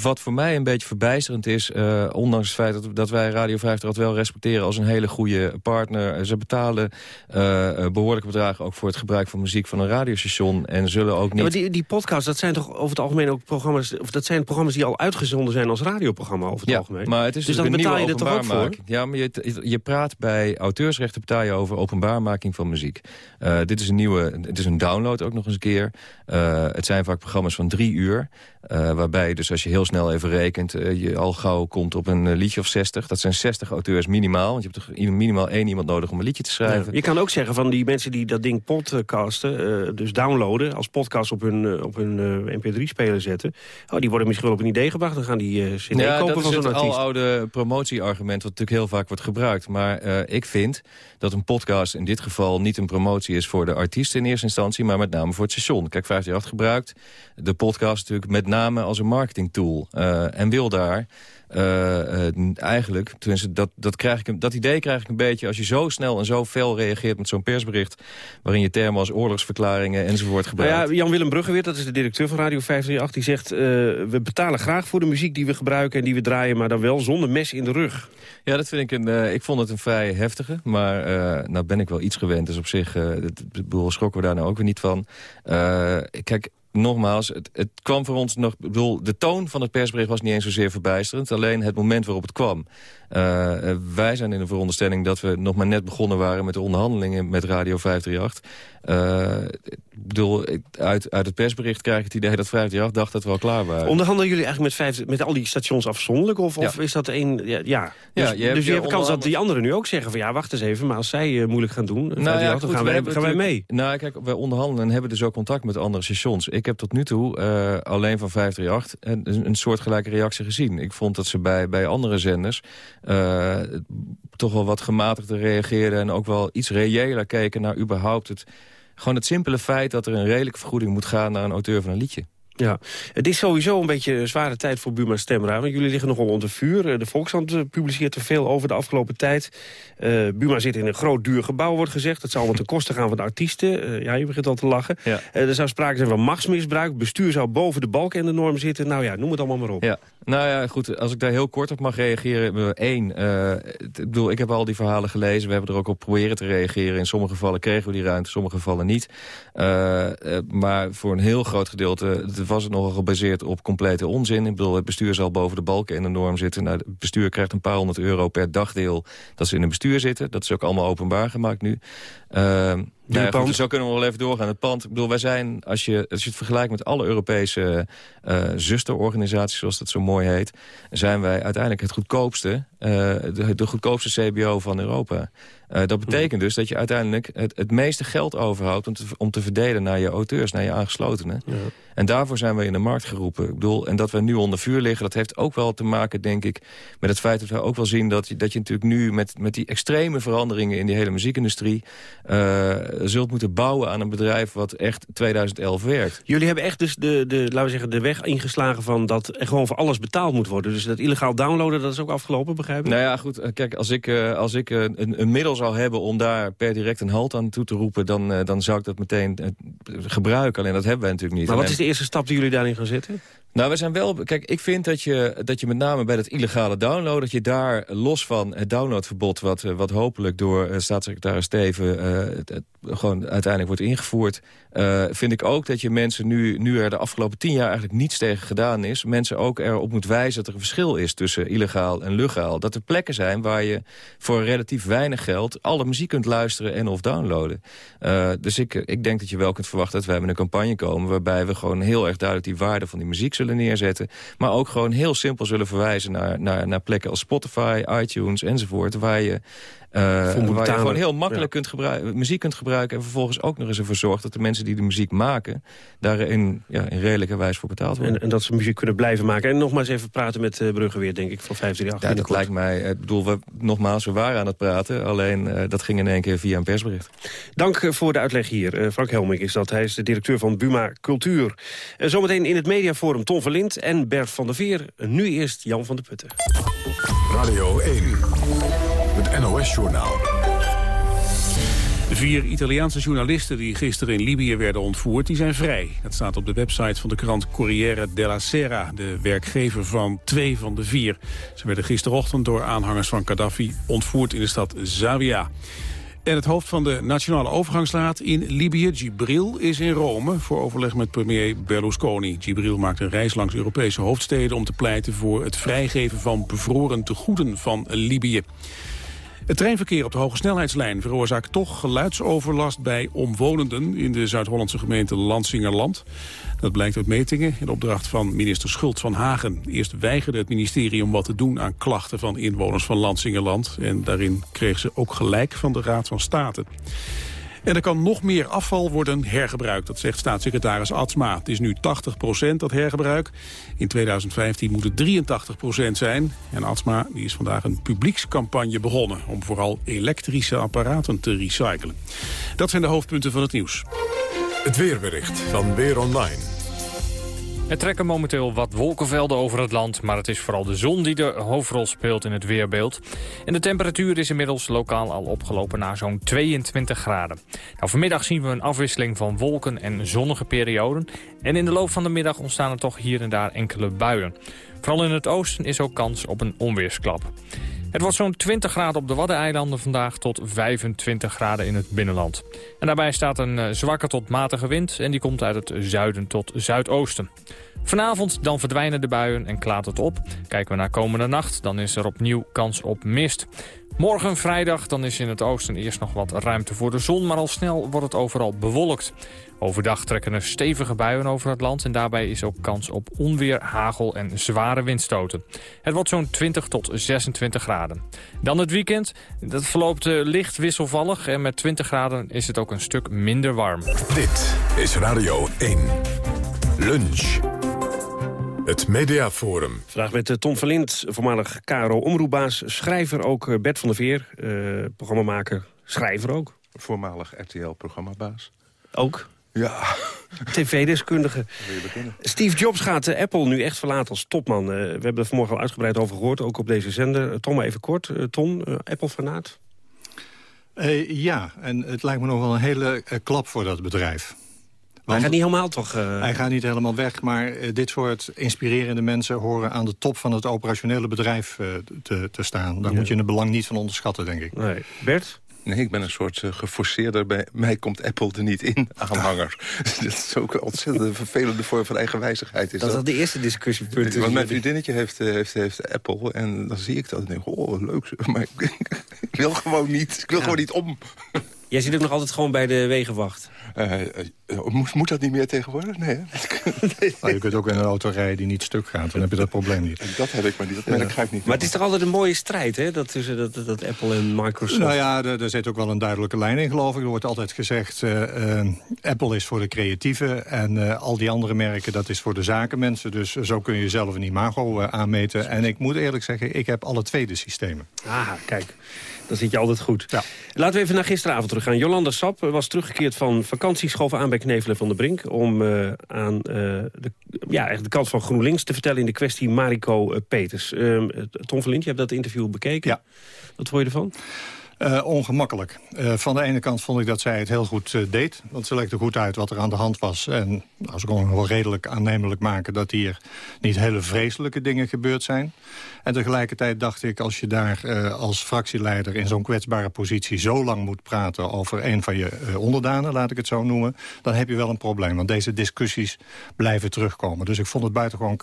Speaker 20: wat voor mij een beetje verbijsterend is... Uh, ondanks het feit dat, dat wij Radio 50 wel respecteren als een hele goede partner. Ze betalen uh, behoorlijke bedragen ook voor het gebruik van muziek van een radiostation. En zullen ook niet... Ja,
Speaker 12: maar die, die podcasts, dat zijn toch over het algemeen ook programma's... of dat zijn programma's die al uitgezonden zijn als radioprogramma over het
Speaker 20: ja,
Speaker 12: algemeen.
Speaker 20: maar het is
Speaker 12: dus
Speaker 20: dan
Speaker 12: betaal je er toch ook voor?
Speaker 20: Ja, maar je, je praat bij auteursrechten betaal je over openbaarmaking van muziek. Uh, dit is een nieuwe, het is een download ook nog eens een keer. Uh, het zijn vaak programma's van drie uur. Uh, waarbij dus als je heel snel even rekent... Uh, je al gauw komt op een liedje of 60. Dat zijn 60 auteurs minimaal. Want je hebt toch minimaal één iemand nodig om een liedje te schrijven.
Speaker 12: Ja, je kan ook zeggen van die mensen die dat ding podcasten... Dus downloaden, als podcast op hun, op hun mp3-speler zetten... Oh, die worden misschien wel op een idee gebracht. Dan gaan die cd
Speaker 20: ja,
Speaker 12: kopen van zo'n artiest.
Speaker 20: dat is het aloude promotieargument... wat natuurlijk heel vaak wordt gebruikt. Maar ik vind dat een podcast in dit geval niet een promotie is... voor de artiest in eerste instantie, maar met name voor het station. Kijk, 538 gebruikt de podcast natuurlijk met name als een marketingtool. Uh, en wil daar uh, eigenlijk, tenminste, dat, dat, krijg ik, dat idee krijg ik een beetje... als je zo snel en zo fel reageert met zo'n persbericht... waarin je termen als oorlogsverklaringen enzovoort gebruikt.
Speaker 12: Nou ja, Jan-Willem Bruggeweer, dat is de directeur van Radio 538... die zegt, we betalen graag voor de muziek die we gebruiken en die we draaien... maar dan wel zonder mes in de rug.
Speaker 20: Ja, dat vind ik een... ik vond het een vrij heftige, maar nou ben ik wel iets gewend. Dus op zich, uh, bedoel, schrokken we daar nou ook weer niet van. kijk, nogmaals, het, het, kwam voor ons nog... Ik bedoel, de toon van het persbericht was niet eens zozeer verbijsterend. Alleen het moment waarop het kwam. Uh, wij zijn in de veronderstelling dat we nog maar net begonnen waren... met de onderhandelingen met Radio 538. Uh, bedoel, uit, uit het persbericht krijg ik het idee dat 538 dacht dat we al klaar waren.
Speaker 12: Onderhandelen jullie eigenlijk met, vijf, met al die stations afzonderlijk? Of, ja. of is dat één... Ja, ja. Dus, ja, je hebt, dus je hebt kans dat die anderen nu ook zeggen van... ja, wacht eens even, maar als zij uh, moeilijk gaan doen... Nou ja, goed, gaan, wij, gaan wij mee.
Speaker 20: Nou, kijk, wij onderhandelen en hebben dus ook contact met andere stations. Ik heb tot nu toe uh, alleen van 538 een, een soortgelijke reactie gezien. Ik vond dat ze bij, bij andere zenders... Uh, toch wel wat gematigder reageerden... en ook wel iets reëler keken naar überhaupt het... gewoon het simpele feit dat er een redelijke vergoeding moet gaan... naar een auteur van een liedje.
Speaker 12: Ja, het is sowieso een beetje een zware tijd voor Buma Stemra. Want jullie liggen nogal onder vuur. Eh, de Volkshand eh, publiceert er veel over de afgelopen tijd. Uh, Buma zit in een groot duur gebouw, wordt gezegd. Dat zal allemaal ten koste gaan van de artiesten. Uh, ja, je begint al te lachen. Ja. Uh, er zou sprake zijn van machtsmisbruik. Bestuur zou boven de balk en de norm zitten. Nou ja, noem het allemaal maar op.
Speaker 20: Ja. Nou ja, goed, als ik daar heel kort op mag reageren. Eén, ik bedoel, ik heb al die verhalen gelezen. We hebben er ook op proberen te reageren. In sommige gevallen kregen we die ruimte, in sommige gevallen niet. maar voor een heel groot gedeelte was het nogal gebaseerd op complete onzin. Ik bedoel, het bestuur zal boven de balken en de norm zitten. Nou, het bestuur krijgt een paar honderd euro per dagdeel dat ze in een bestuur zitten. Dat is ook allemaal openbaar gemaakt nu. Uh, nou ja, goed, zo kunnen we wel even doorgaan. Het pand, ik bedoel, wij zijn, als je, als je het vergelijkt met alle Europese uh, zusterorganisaties, zoals dat zo mooi heet, zijn wij uiteindelijk het goedkoopste, de, de, goedkoopste CBO van Europa. Uh, dat betekent dus dat je uiteindelijk het, het meeste geld overhoudt om te, om te verdelen naar je auteurs, naar je aangeslotenen. Ja. En daarvoor zijn we in de markt geroepen. Ik bedoel, en dat we nu onder vuur liggen, dat heeft ook wel te maken, denk ik, met het feit dat we ook wel zien dat je, dat je natuurlijk nu met, met die extreme veranderingen in die hele muziekindustrie zult moeten bouwen aan een bedrijf wat echt 2011 werkt.
Speaker 12: Jullie hebben echt dus de, de, laten we zeggen, de weg ingeslagen van dat er gewoon voor alles betaald moet worden. Dus dat illegaal downloaden, dat is ook afgelopen, begrijp ik?
Speaker 20: Nou ja, goed. Kijk, als ik, uh, als ik uh, een, een, middel zou hebben om daar per direct een halt aan toe te roepen... dan, dan zou ik dat meteen gebruiken. Alleen dat hebben wij natuurlijk niet.
Speaker 12: Maar wat is de eerste stap die jullie daarin gaan zetten?
Speaker 20: Nou, we zijn wel... Kijk, ik vind dat je, dat je met name bij dat illegale downloaden... dat je daar los van het downloadverbod... wat, wat hopelijk door uh, staatssecretaris Steven uh, het, gewoon uiteindelijk wordt ingevoerd... Vind ik ook dat je mensen nu, nu er de afgelopen tien jaar eigenlijk niets tegen gedaan is... mensen ook erop moet wijzen dat er een verschil is tussen illegaal en legaal. Dat er plekken zijn waar je voor relatief weinig geld... alle muziek kunt luisteren en of downloaden. dus ik, ik denk dat je wel kunt verwachten dat wij met een campagne komen... waarbij we gewoon heel erg duidelijk die waarde van die muziek neerzetten. Maar ook gewoon heel simpel zullen verwijzen naar, naar, naar plekken als Spotify, iTunes enzovoort. Waar je waar je gewoon heel makkelijk kunt gebruiken, muziek kunt gebruiken... en vervolgens ook nog eens ervoor zorgt dat de mensen die de muziek maken... daarin ja, in redelijke wijze voor betaald worden.
Speaker 12: En, en, dat ze muziek kunnen blijven maken. En nogmaals even praten met uh, Brugge weer, denk ik, van 538.
Speaker 20: Ja, dat lijkt mij... Ik bedoel, we, nogmaals, we waren aan het praten. Alleen uh, dat ging in één keer via een persbericht.
Speaker 12: Dank voor de uitleg hier. Frank Helmink is dat. Hij is de directeur van Buma Cultuur. zometeen in het mediaforum Ton Verlind en Bert van der Veer. Nu eerst Jan van der Putten.
Speaker 1: Radio 1. Het NOS-journaal.
Speaker 2: De vier Italiaanse journalisten die gisteren in Libië werden ontvoerd, die zijn vrij. Dat staat op de website van de krant Corriere della Sera, de werkgever van twee van de vier. Ze werden gisterochtend door aanhangers van Gaddafi ontvoerd in de stad Zawiya. En het hoofd van de Nationale Overgangsraad in Libië, Gibril, is in Rome voor overleg met premier Berlusconi. Gibril maakt een reis langs Europese hoofdsteden om te pleiten voor het vrijgeven van bevroren tegoeden van Libië. Het treinverkeer op de hoge snelheidslijn veroorzaakt toch geluidsoverlast bij omwonenden in de Zuid-Hollandse gemeente Lansingerland. Dat blijkt uit metingen in opdracht van minister Schult van Hagen. Eerst weigerde het ministerie om wat te doen aan klachten van inwoners van Lansingerland. En daarin kreeg ze ook gelijk van de Raad van State. En er kan nog meer afval worden hergebruikt, dat zegt staatssecretaris Atsma. Het is nu 80% dat hergebruik. In 2015 moet het 83% zijn. En Atsma die is vandaag een publiekscampagne begonnen... om vooral elektrische apparaten te recyclen. Dat zijn de hoofdpunten van het nieuws.
Speaker 1: Het weerbericht van Weer Online.
Speaker 21: Er trekken momenteel wat wolkenvelden over het land... maar het is vooral de zon die de hoofdrol speelt in het weerbeeld. En de temperatuur is inmiddels lokaal al opgelopen naar zo'n 22 graden. Nou, vanmiddag zien we een afwisseling van wolken en zonnige perioden. En in de loop van de middag ontstaan er toch hier en daar enkele buien. Vooral in het oosten is ook kans op een onweersklap. Het wordt zo'n 20 graden op de Waddeneilanden vandaag tot 25 graden in het binnenland. En daarbij staat een eh, zwakke tot matige wind en die komt uit het zuiden tot zuidoosten. Vanavond dan verdwijnen de buien en klaart het op. Kijken we naar komende nacht, dan is er opnieuw kans op mist. Morgen vrijdag dan is in het oosten eerst nog wat ruimte voor de zon... maar al snel wordt het overal bewolkt. Overdag trekken er stevige buien over het land... en daarbij is ook kans op onweer, hagel en zware windstoten. Het wordt zo'n 20 tot 26 graden. Dan het weekend. Dat verloopt uh, licht wisselvallig... en met 20 graden is het ook een stuk minder warm.
Speaker 1: Dit is Radio 1. Lunch. Het Mediaforum.
Speaker 12: Vandaag met uh, Tom Verlind, voormalig KRO Omroepbaas, schrijver ook uh, Bert van der Veer, uh, programmamaker, schrijver ook.
Speaker 22: Voormalig RTL-programmabaas.
Speaker 12: Ook?
Speaker 22: Ja.
Speaker 12: TV-deskundige. Steve Jobs gaat uh, Apple nu echt verlaten als topman. Uh, we hebben er vanmorgen al uitgebreid over gehoord, ook op deze zender. Uh, Tom, even kort. Ton, Apple-fanaat?
Speaker 23: ja, en het lijkt me nog wel een hele klap voor dat bedrijf.
Speaker 12: Hij gaat niet helemaal toch...
Speaker 23: Hij gaat niet helemaal weg, maar dit soort inspirerende mensen... horen aan de top van het operationele bedrijf te, te, staan. Daar ja. moet je het belang niet van onderschatten, denk ik.
Speaker 12: Nee. Bert?
Speaker 22: Nee, ik ben een soort uh, geforceerder. Bij mij komt Apple er niet in, aanhanger. dat is ook een ontzettend vervelende vorm van eigenwijzigheid. Is
Speaker 12: dat is al de eerste discussiepunt.
Speaker 22: Want mijn vriendinnetje heeft, heeft, heeft Apple. En dan zie ik dat en denk oh, leuk. Maar ik, wil gewoon niet. Ik wil ja. gewoon niet om.
Speaker 12: Jij zit ook nog altijd gewoon bij de wegenwacht.
Speaker 22: Uh, moet, moet, dat niet meer tegenwoordig? Nee,
Speaker 23: nee. Nou, je kunt ook in een auto rijden die niet stuk gaat. Dan heb je dat probleem niet.
Speaker 22: Dat heb ik, maar niet, dat merk ik niet.
Speaker 12: Maar het is toch altijd een mooie strijd, hè? Dat, tussen dat, dat Apple en Microsoft.
Speaker 23: Nou ja, er zit ook wel een duidelijke lijn in, geloof ik. Er wordt altijd gezegd, uh, Apple is voor de creatieven... en al die andere merken, dat is voor de zakenmensen. Dus zo kun je zelf een imago aanmeten. En ik moet eerlijk zeggen, ik heb alle twee de systemen.
Speaker 12: Ah, kijk. Dan zit je altijd goed. Ja. Laten we even naar gisteravond teruggaan. Jolanda Sap was teruggekeerd van vakantie, schoof aan bij Knevelen van der Brink... om uh, aan uh, de, ja, de kant van GroenLinks te vertellen in de kwestie Mariko uh, Peters. Tom Verlind, je hebt dat interview bekeken.
Speaker 23: Ja.
Speaker 12: Wat vond je ervan?
Speaker 23: Uh, ongemakkelijk. Uh, van de ene kant vond ik dat zij het heel goed uh, deed. Want ze legde goed uit wat er aan de hand was. En als ik kon wel redelijk aannemelijk maken... dat hier niet hele vreselijke dingen gebeurd zijn. En tegelijkertijd dacht ik, als je daar als fractieleider... in zo'n kwetsbare positie zo lang moet praten... over een van je onderdanen, laat ik het zo noemen... dan heb je wel een probleem. Want deze discussies blijven terugkomen. Dus ik vond het buitengewoon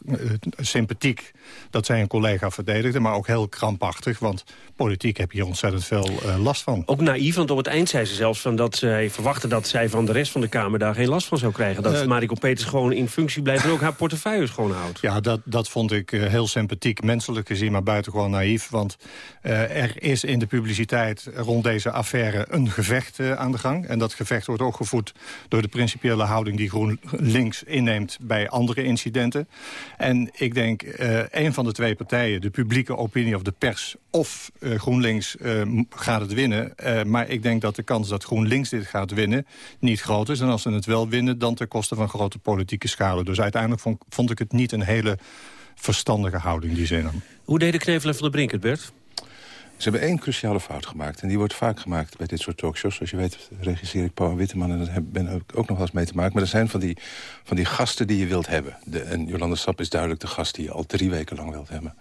Speaker 23: sympathiek dat zij een collega verdedigde... maar ook heel krampachtig, want politiek heb je ontzettend veel uh, last van.
Speaker 12: Ook naïef, want op het eind zei ze zelfs van dat zij verwachtte... dat zij van de rest van de Kamer daar geen last van zou krijgen. Dat uh, Mariko Peters gewoon in functie blijft en ook haar portefeuille schoon houdt.
Speaker 23: Ja, dat, dat vond ik uh, heel sympathiek, menselijk gezien, maar buitengewoon naïef. Want er is in de publiciteit rond deze affaire een gevecht aan de gang. En dat gevecht wordt ook gevoed door de principiële houding... die GroenLinks inneemt bij andere incidenten. En ik denk, een van de twee partijen, de publieke opinie of de pers... of GroenLinks gaat het winnen. Uh, maar ik denk dat de kans dat GroenLinks dit gaat winnen niet groot is. En als ze het wel winnen, dan ten koste van grote politieke schade. Dus uiteindelijk vond, vond ik het niet een hele verstandige houding die ze nam.
Speaker 12: Hoe deden Knevelen van de Brink het, Bert?
Speaker 22: Ze hebben één cruciale fout gemaakt. En die wordt vaak gemaakt bij dit soort talkshows. Zoals je weet regisseer ik Paul Witteman en daar ben ik ook nog wel eens mee te maken. Maar er zijn van die, van die gasten die je wilt hebben. De, en Jolanda Sap is duidelijk de gast die je al drie weken lang wilt hebben.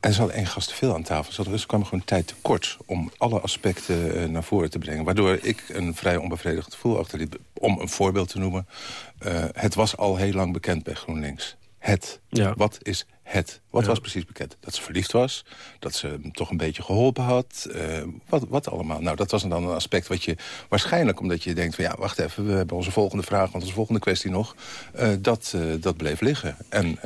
Speaker 22: En ze hadden één gast te veel aan tafel. Dus kwam gewoon tijd tekort om alle aspecten uh, naar voren te brengen. Waardoor ik een vrij onbevredigend gevoel achterliet. Om een voorbeeld te noemen. Uh, het was al heel lang bekend bij GroenLinks. Het. Ja. Wat is het? Wat ja. was precies bekend? Dat ze verliefd was. Dat ze hem toch een beetje geholpen had. Uh, wat, wat allemaal? Nou, dat was dan een aspect wat je waarschijnlijk... omdat je denkt van ja, wacht even, we hebben onze volgende vraag... want onze volgende kwestie nog. dat, dat bleef liggen. En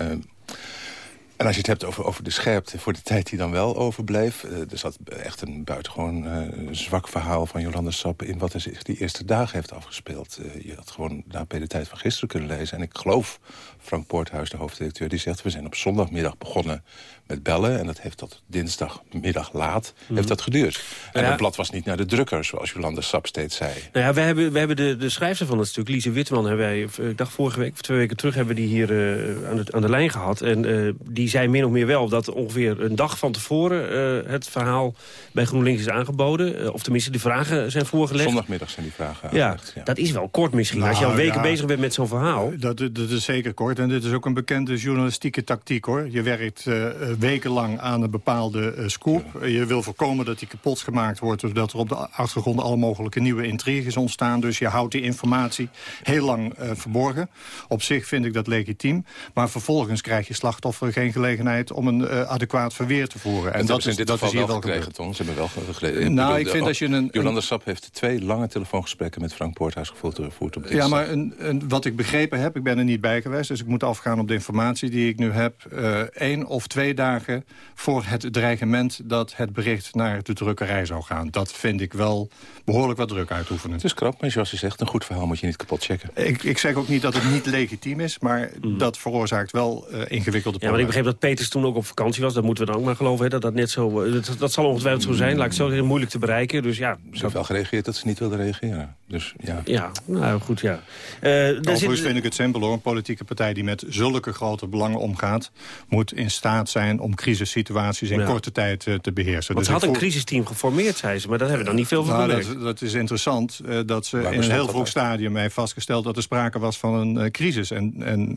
Speaker 22: en als je het hebt over, over de scherpte voor de tijd die dan wel overbleef... Uh, er zat echt een buitengewoon uh, zwak verhaal van Jolanda Sap... in wat er zich die eerste dagen heeft afgespeeld. Uh, je had gewoon de de tijd van gisteren kunnen lezen. En ik geloof Frank Poorthuis, de hoofddirecteur, die zegt... we zijn op zondagmiddag begonnen met bellen. En dat heeft tot dinsdagmiddag laat mm. heeft dat geduurd. En ja. het blad was niet naar de drukker, zoals Jolanda Sap steeds zei.
Speaker 12: Nou ja, we hebben, we hebben de, de schrijfster van het stuk, Lise Witman... hebben wij, ik dacht vorige week, of twee weken terug... hebben we die hier uh, aan, de, aan de lijn gehad. En uh, die zei min of meer wel dat ongeveer een dag van tevoren... Uh, het verhaal bij GroenLinks is aangeboden. of tenminste, de vragen zijn voorgelegd.
Speaker 22: Zondagmiddag zijn die vragen
Speaker 12: ja, aangelegd. Ja, dat is wel kort misschien. Nou, als je al weken ja, bezig bent met zo'n verhaal.
Speaker 23: Dat, dat is zeker kort. En dit is ook een bekende journalistieke tactiek, hoor. Je werkt wekenlang aan een bepaalde uh, scoop. Ja. Je wil voorkomen dat die kapot gemaakt wordt... doordat er op de achtergrond alle mogelijke nieuwe intriges ontstaan. Dus je houdt die informatie heel lang uh, verborgen. Op zich vind ik dat legitiem. Maar vervolgens krijg je slachtoffer geen gelegenheid... om een uh, adequaat verweer te voeren.
Speaker 22: En, en dat, is, in dit dat geval is hier wel gekregen, Tom. Ze hebben wel gekregen.
Speaker 23: Nou, ik vind als je een...
Speaker 22: Jolanda Sap heeft twee lange telefoongesprekken... met Frank Poorthuis gevoerd op
Speaker 23: Ja, maar een, een, wat ik begrepen heb... ik ben er niet bij geweest... dus ik moet afgaan op de informatie die ik nu heb... één of twee dagen voor het dreigement dat het bericht naar de drukkerij zou gaan. Dat vind ik wel behoorlijk wat druk uitoefenen.
Speaker 22: Het is krap, maar zoals je zegt, een goed verhaal moet je niet kapot checken.
Speaker 23: Ik, ik zeg ook niet dat het niet legitiem is, maar mm. dat veroorzaakt wel uh, ingewikkelde
Speaker 12: Ja, maar ik begreep dat Peters toen ook op vakantie was. Dat moeten we dan ook maar geloven, hè, dat dat net zo... Dat, dat zal ongetwijfeld zo zijn, laat ik zo zeggen, moeilijk te bereiken. Dus ja,
Speaker 22: ze heeft wel gereageerd dat ze niet wilde reageren. Dus ja.
Speaker 12: Ja, nou goed, ja. Uh,
Speaker 23: Overigens vind ik het simpel hoor. Een politieke partij die met zulke grote belangen omgaat... moet in staat zijn om crisissituaties in korte tijd uh, te beheersen.
Speaker 12: Want
Speaker 23: dus
Speaker 12: ze had een crisisteam geformeerd, zei ze. Maar daar hebben we dan niet veel van
Speaker 23: nou. Dat, dat, is interessant. Uh, dat ze in een heel vroeg stadium heeft vastgesteld... dat er sprake was van een crisis. En, en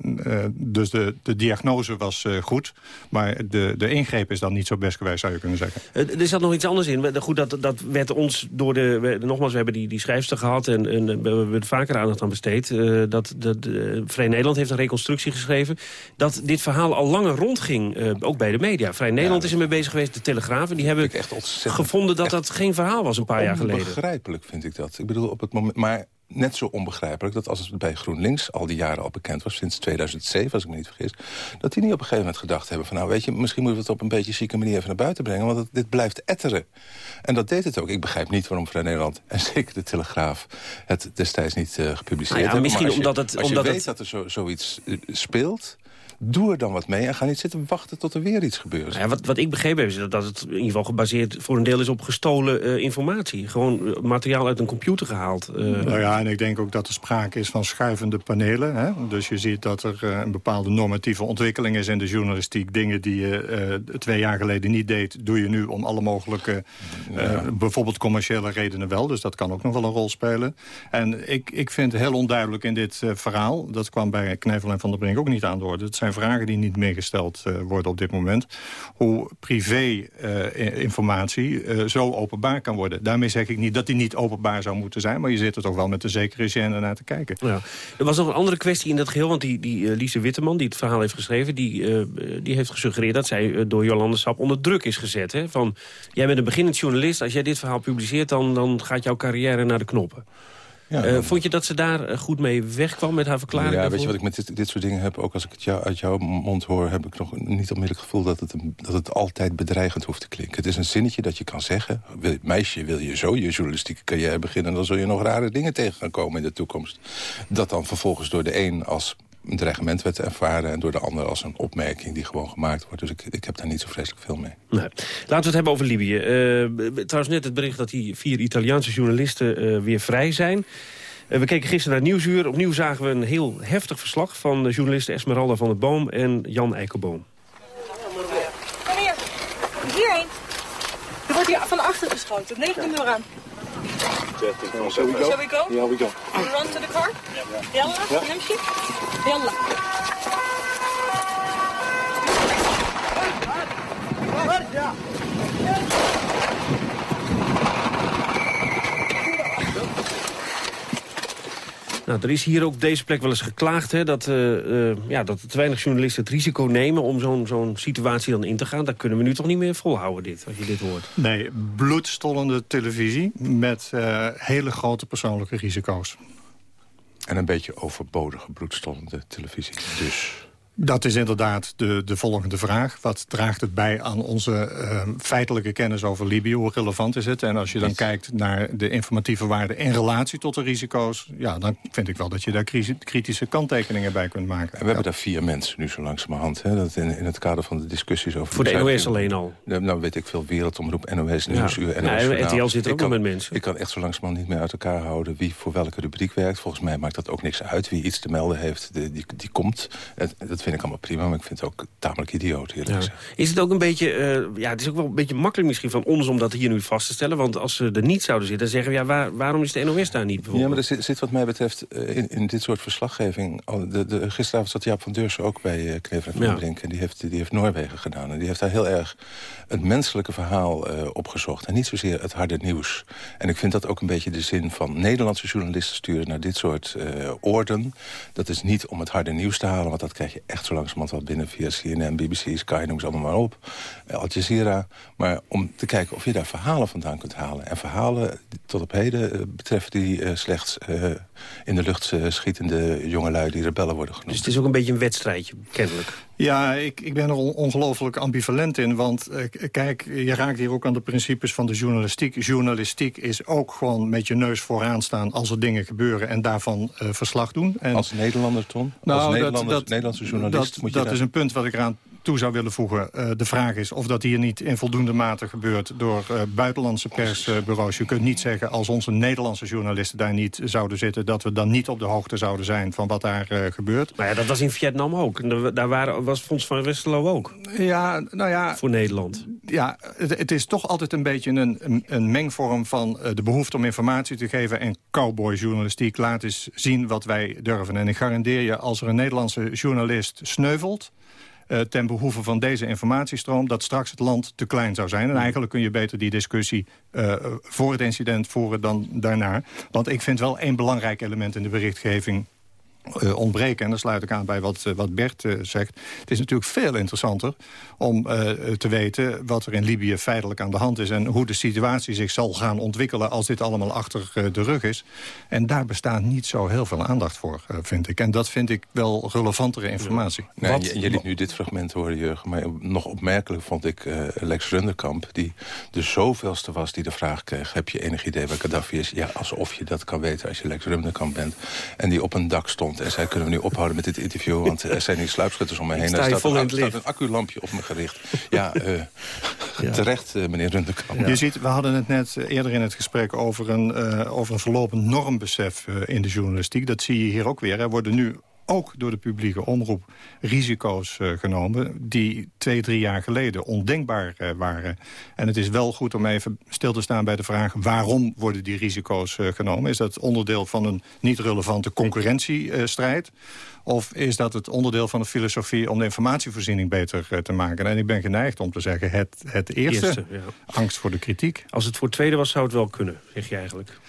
Speaker 23: dus de, de diagnose was goed. Maar de, de ingreep is dan niet zo best geweest, zou je kunnen zeggen.
Speaker 12: er zat nog iets anders in. Goed, dat, dat werd ons door de... We, nogmaals, we hebben die, die schrijfster gehad... en, en we hebben er vaker aandacht aan besteed. Uh, dat, dat uh, Vrij Nederland heeft een reconstructie geschreven... dat dit verhaal al langer rondging, uh, ook bij de media. Vrij Nederland ja, is ermee bezig geweest, de Telegraaf... en die hebben
Speaker 22: echt
Speaker 12: gevonden dat dat geen verhaal was een paar jaar geleden.
Speaker 22: Begrijpelijk vind ik dat. Ik bedoel, op het moment... Maar net zo onbegrijpelijk dat als het bij GroenLinks al die jaren al bekend was... sinds 2007, als ik me niet vergis... dat die niet op een gegeven moment gedacht hebben van... nou weet je, misschien moeten we het op een beetje chique manier even naar buiten brengen... want het, dit blijft etteren. En dat deed het ook. Ik begrijp niet waarom Vrij Nederland en zeker de Telegraaf... het destijds niet uh, gepubliceerd
Speaker 12: nou ja,
Speaker 22: hebben.
Speaker 12: Misschien omdat het,
Speaker 22: als
Speaker 12: omdat
Speaker 22: je weet
Speaker 12: het...
Speaker 22: dat er zo, zoiets uh, speelt... Doe er dan wat mee en ga niet zitten wachten tot er weer iets gebeurt.
Speaker 12: Ja, wat, wat ik begrepen heb is dat, dat het in ieder geval gebaseerd voor een deel is op gestolen uh, informatie. Gewoon uh, materiaal uit een computer gehaald. Uh.
Speaker 23: Nou ja, en ik denk ook dat er sprake is van schuivende panelen. Hè? Dus je ziet dat er een bepaalde normatieve ontwikkeling is in de journalistiek. Dingen die je twee jaar geleden niet deed, doe je nu om alle mogelijke, ja. bijvoorbeeld commerciële redenen wel. Dus dat kan ook nog wel een rol spelen. En ik, ik vind het heel onduidelijk in dit verhaal, dat kwam bij Knevel en Van der Brink ook niet aan de orde. Het zijn vragen die niet meer gesteld uh, worden op dit moment. Hoe privé-informatie uh, uh, zo openbaar kan worden. Daarmee zeg ik niet dat die niet openbaar zou moeten zijn... maar je zit er toch wel met een zekere gêne naar te kijken.
Speaker 12: Ja. Er was nog een andere kwestie in dat geheel... want die, die Lise Witteman, die het verhaal heeft geschreven... die, die heeft gesuggereerd dat zij door Jolande Sap onder druk is gezet. Hè? Van, jij bent een beginnend journalist, als jij dit verhaal publiceert... dan, dan gaat jouw carrière naar de knoppen. Ja, uh, vond je dat ze daar uh, goed mee wegkwam met haar verklaring?
Speaker 22: Ja,
Speaker 12: daarvoor?
Speaker 22: weet je wat ik met dit, dit soort dingen heb? Ook als ik het jou, uit jouw mond hoor... heb ik nog niet onmiddellijk het gevoel dat het, dat het altijd bedreigend hoeft te klinken. Het is een zinnetje dat je kan zeggen. Wil, meisje, wil je zo je journalistieke carrière beginnen... dan zul je nog rare dingen tegen gaan komen in de toekomst. Dat dan vervolgens door de een als een dreigement werd ervaren... en door de ander als een opmerking die gewoon gemaakt wordt. Dus ik, ik heb daar niet zo vreselijk veel mee.
Speaker 12: Nee. Laten we het hebben over Libië. Uh, trouwens net het bericht dat die vier Italiaanse journalisten uh, weer vrij zijn. Uh, we keken gisteren naar Nieuwsuur. Opnieuw zagen we een heel heftig verslag... van de journalisten Esmeralda van der Boom en Jan Eikelboom.
Speaker 24: Kom hier. Hierheen. Er wordt hier van achter geschoten. 19 uur aan
Speaker 25: Shall we go?
Speaker 24: Shall we go?
Speaker 25: Yeah, we go.
Speaker 24: We run to the car? Yalla,
Speaker 25: Yeah.
Speaker 24: نمشي? Yalla.
Speaker 12: Nou, er is hier ook op deze plek wel eens geklaagd... Hè, dat, uh, uh, ja, dat te weinig journalisten het risico nemen... om zo'n zo'n situatie dan in te gaan. Dat kunnen we nu toch niet meer volhouden, dit, als je dit hoort.
Speaker 23: Nee, bloedstollende televisie met uh, hele grote persoonlijke risico's.
Speaker 22: En een beetje overbodige bloedstollende televisie, dus...
Speaker 23: Dat is inderdaad de, de volgende vraag. Wat draagt het bij aan onze uh, feitelijke kennis over Libië? Hoe relevant is het? En als je dan kijkt naar de informatieve waarde in relatie tot de risico's... ja, dan vind ik wel dat je daar kritische kanttekeningen bij kunt maken.
Speaker 22: En we ja. hebben daar vier mensen nu zo langzamerhand. Hè, dat in, in het kader van de discussies over...
Speaker 12: Voor de NOS alleen al?
Speaker 22: Nou weet ik veel, Wereldomroep, NOS, Nieuwsuur,
Speaker 12: ja.
Speaker 22: NOS.
Speaker 12: Ja, RTL zit er ook nog met mensen.
Speaker 22: Ik kan echt zo langzamerhand niet meer uit elkaar houden... wie voor welke rubriek werkt. Volgens mij maakt dat ook niks uit. Wie iets te melden heeft, die, die, die komt. Het, vind ik allemaal prima, maar ik vind het ook tamelijk idioot, eerlijk
Speaker 12: ja. Is het ook een beetje, uh, ja, het is ook wel een beetje makkelijk misschien van ons om dat hier nu vast te stellen, want als ze er niet zouden zitten, dan zeggen we, ja, waar, waarom is de NOS daar niet bijvoorbeeld?
Speaker 22: Ja, maar er zit, zit wat mij betreft uh, in, in dit soort verslaggeving, de, de, gisteravond zat Jaap van Deursen ook bij uh, en Van ja. Brink, en die heeft, die heeft Noorwegen gedaan, en die heeft daar heel erg het menselijke verhaal uh, opgezocht, en niet zozeer het harde nieuws. En ik vind dat ook een beetje de zin van Nederlandse journalisten sturen naar dit soort oorden. Dat is niet om het harde nieuws te halen, want dat krijg je echt zo langzamerhand wel binnen via CNN, BBC, Sky, noem ze allemaal maar op. Uh, Al Jazeera. Maar om te kijken of je daar verhalen vandaan kunt halen. En verhalen tot op heden uh, betreffen die uh, slechts in de lucht schietende jongelui die rebellen worden genoemd.
Speaker 12: Dus het is ook een beetje een wedstrijdje, kennelijk.
Speaker 23: Ja, ik, ik ben er ongelooflijk ambivalent in. Want uh, kijk, je raakt hier ook aan de principes van de journalistiek. Journalistiek is ook gewoon met je neus vooraan staan als er dingen gebeuren... en daarvan uh, verslag doen. En,
Speaker 22: als Nederlander, Tom?
Speaker 23: Nou,
Speaker 22: als dat, dat, Nederlandse journalist
Speaker 23: dat,
Speaker 22: moet je
Speaker 23: Dat
Speaker 22: daar...
Speaker 23: is een punt wat ik eraan toe zou willen voegen. Uh, de vraag is of dat hier niet in voldoende mate gebeurt door uh, buitenlandse persbureaus. Je kunt niet zeggen als onze Nederlandse journalisten daar niet zouden zitten... dat we dan niet op de hoogte zouden zijn van wat daar uh, gebeurt.
Speaker 12: Maar ja, dat was in Vietnam ook. Daar waren, was Fonds van Westerlo ook.
Speaker 23: Ja, nou ja...
Speaker 12: Voor Nederland.
Speaker 23: Ja, het, het is toch altijd een beetje een, een, een mengvorm van de behoefte om informatie te geven... en cowboyjournalistiek laat eens zien wat wij durven. En ik garandeer je, als er een Nederlandse journalist sneuvelt... Uh, ten behoeve van deze informatiestroom... dat straks het land te klein zou zijn. En eigenlijk kun je beter die discussie uh, voor het incident voeren dan daarna. Want ik vind wel één belangrijk element in de berichtgeving uh, ontbreken. En dan sluit ik aan bij wat, uh, wat Bert uh, zegt. Het is natuurlijk veel interessanter om te weten wat er in Libië feitelijk aan de hand is... en hoe de situatie zich zal gaan ontwikkelen als dit allemaal achter de rug is. En daar bestaat niet zo heel veel aandacht voor, vind ik. En dat vind ik wel relevantere informatie.
Speaker 22: Nee, wat, je, je, liet nu dit fragment horen, Jurgen. Maar nog opmerkelijk vond ik Lex Runderkamp... die de zoveelste was die de vraag kreeg... heb je enig idee waar Gaddafi is? Ja, alsof je dat kan weten als je Lex Runderkamp bent. En die op een dak stond en zei, kunnen we nu ophouden met dit interview? Want er zijn die sluipschutters om me heen. Er staat, een, staat een acculampje op me gericht. Ja, uh, ja. terecht, uh, meneer Runderkamp.
Speaker 23: Ja. Je ziet, we hadden het net eh, eerder in het gesprek over een, uh, over een verlopend normbesef in de journalistiek. Dat zie je hier ook weer. Er worden nu ook door de publieke omroep risico's uh, genomen... die twee, drie jaar geleden ondenkbaar uh, waren. En het is wel goed om even stil te staan bij de vraag... waarom worden die risico's uh, genomen? Is dat onderdeel van een niet relevante concurrentiestrijd? Of is dat het onderdeel van de filosofie om de informatievoorziening beter te maken? En ik ben geneigd om te zeggen het, het eerste, eerste ja. angst voor de kritiek.
Speaker 12: Als het voor het tweede was, zou het wel kunnen, zeg je eigenlijk.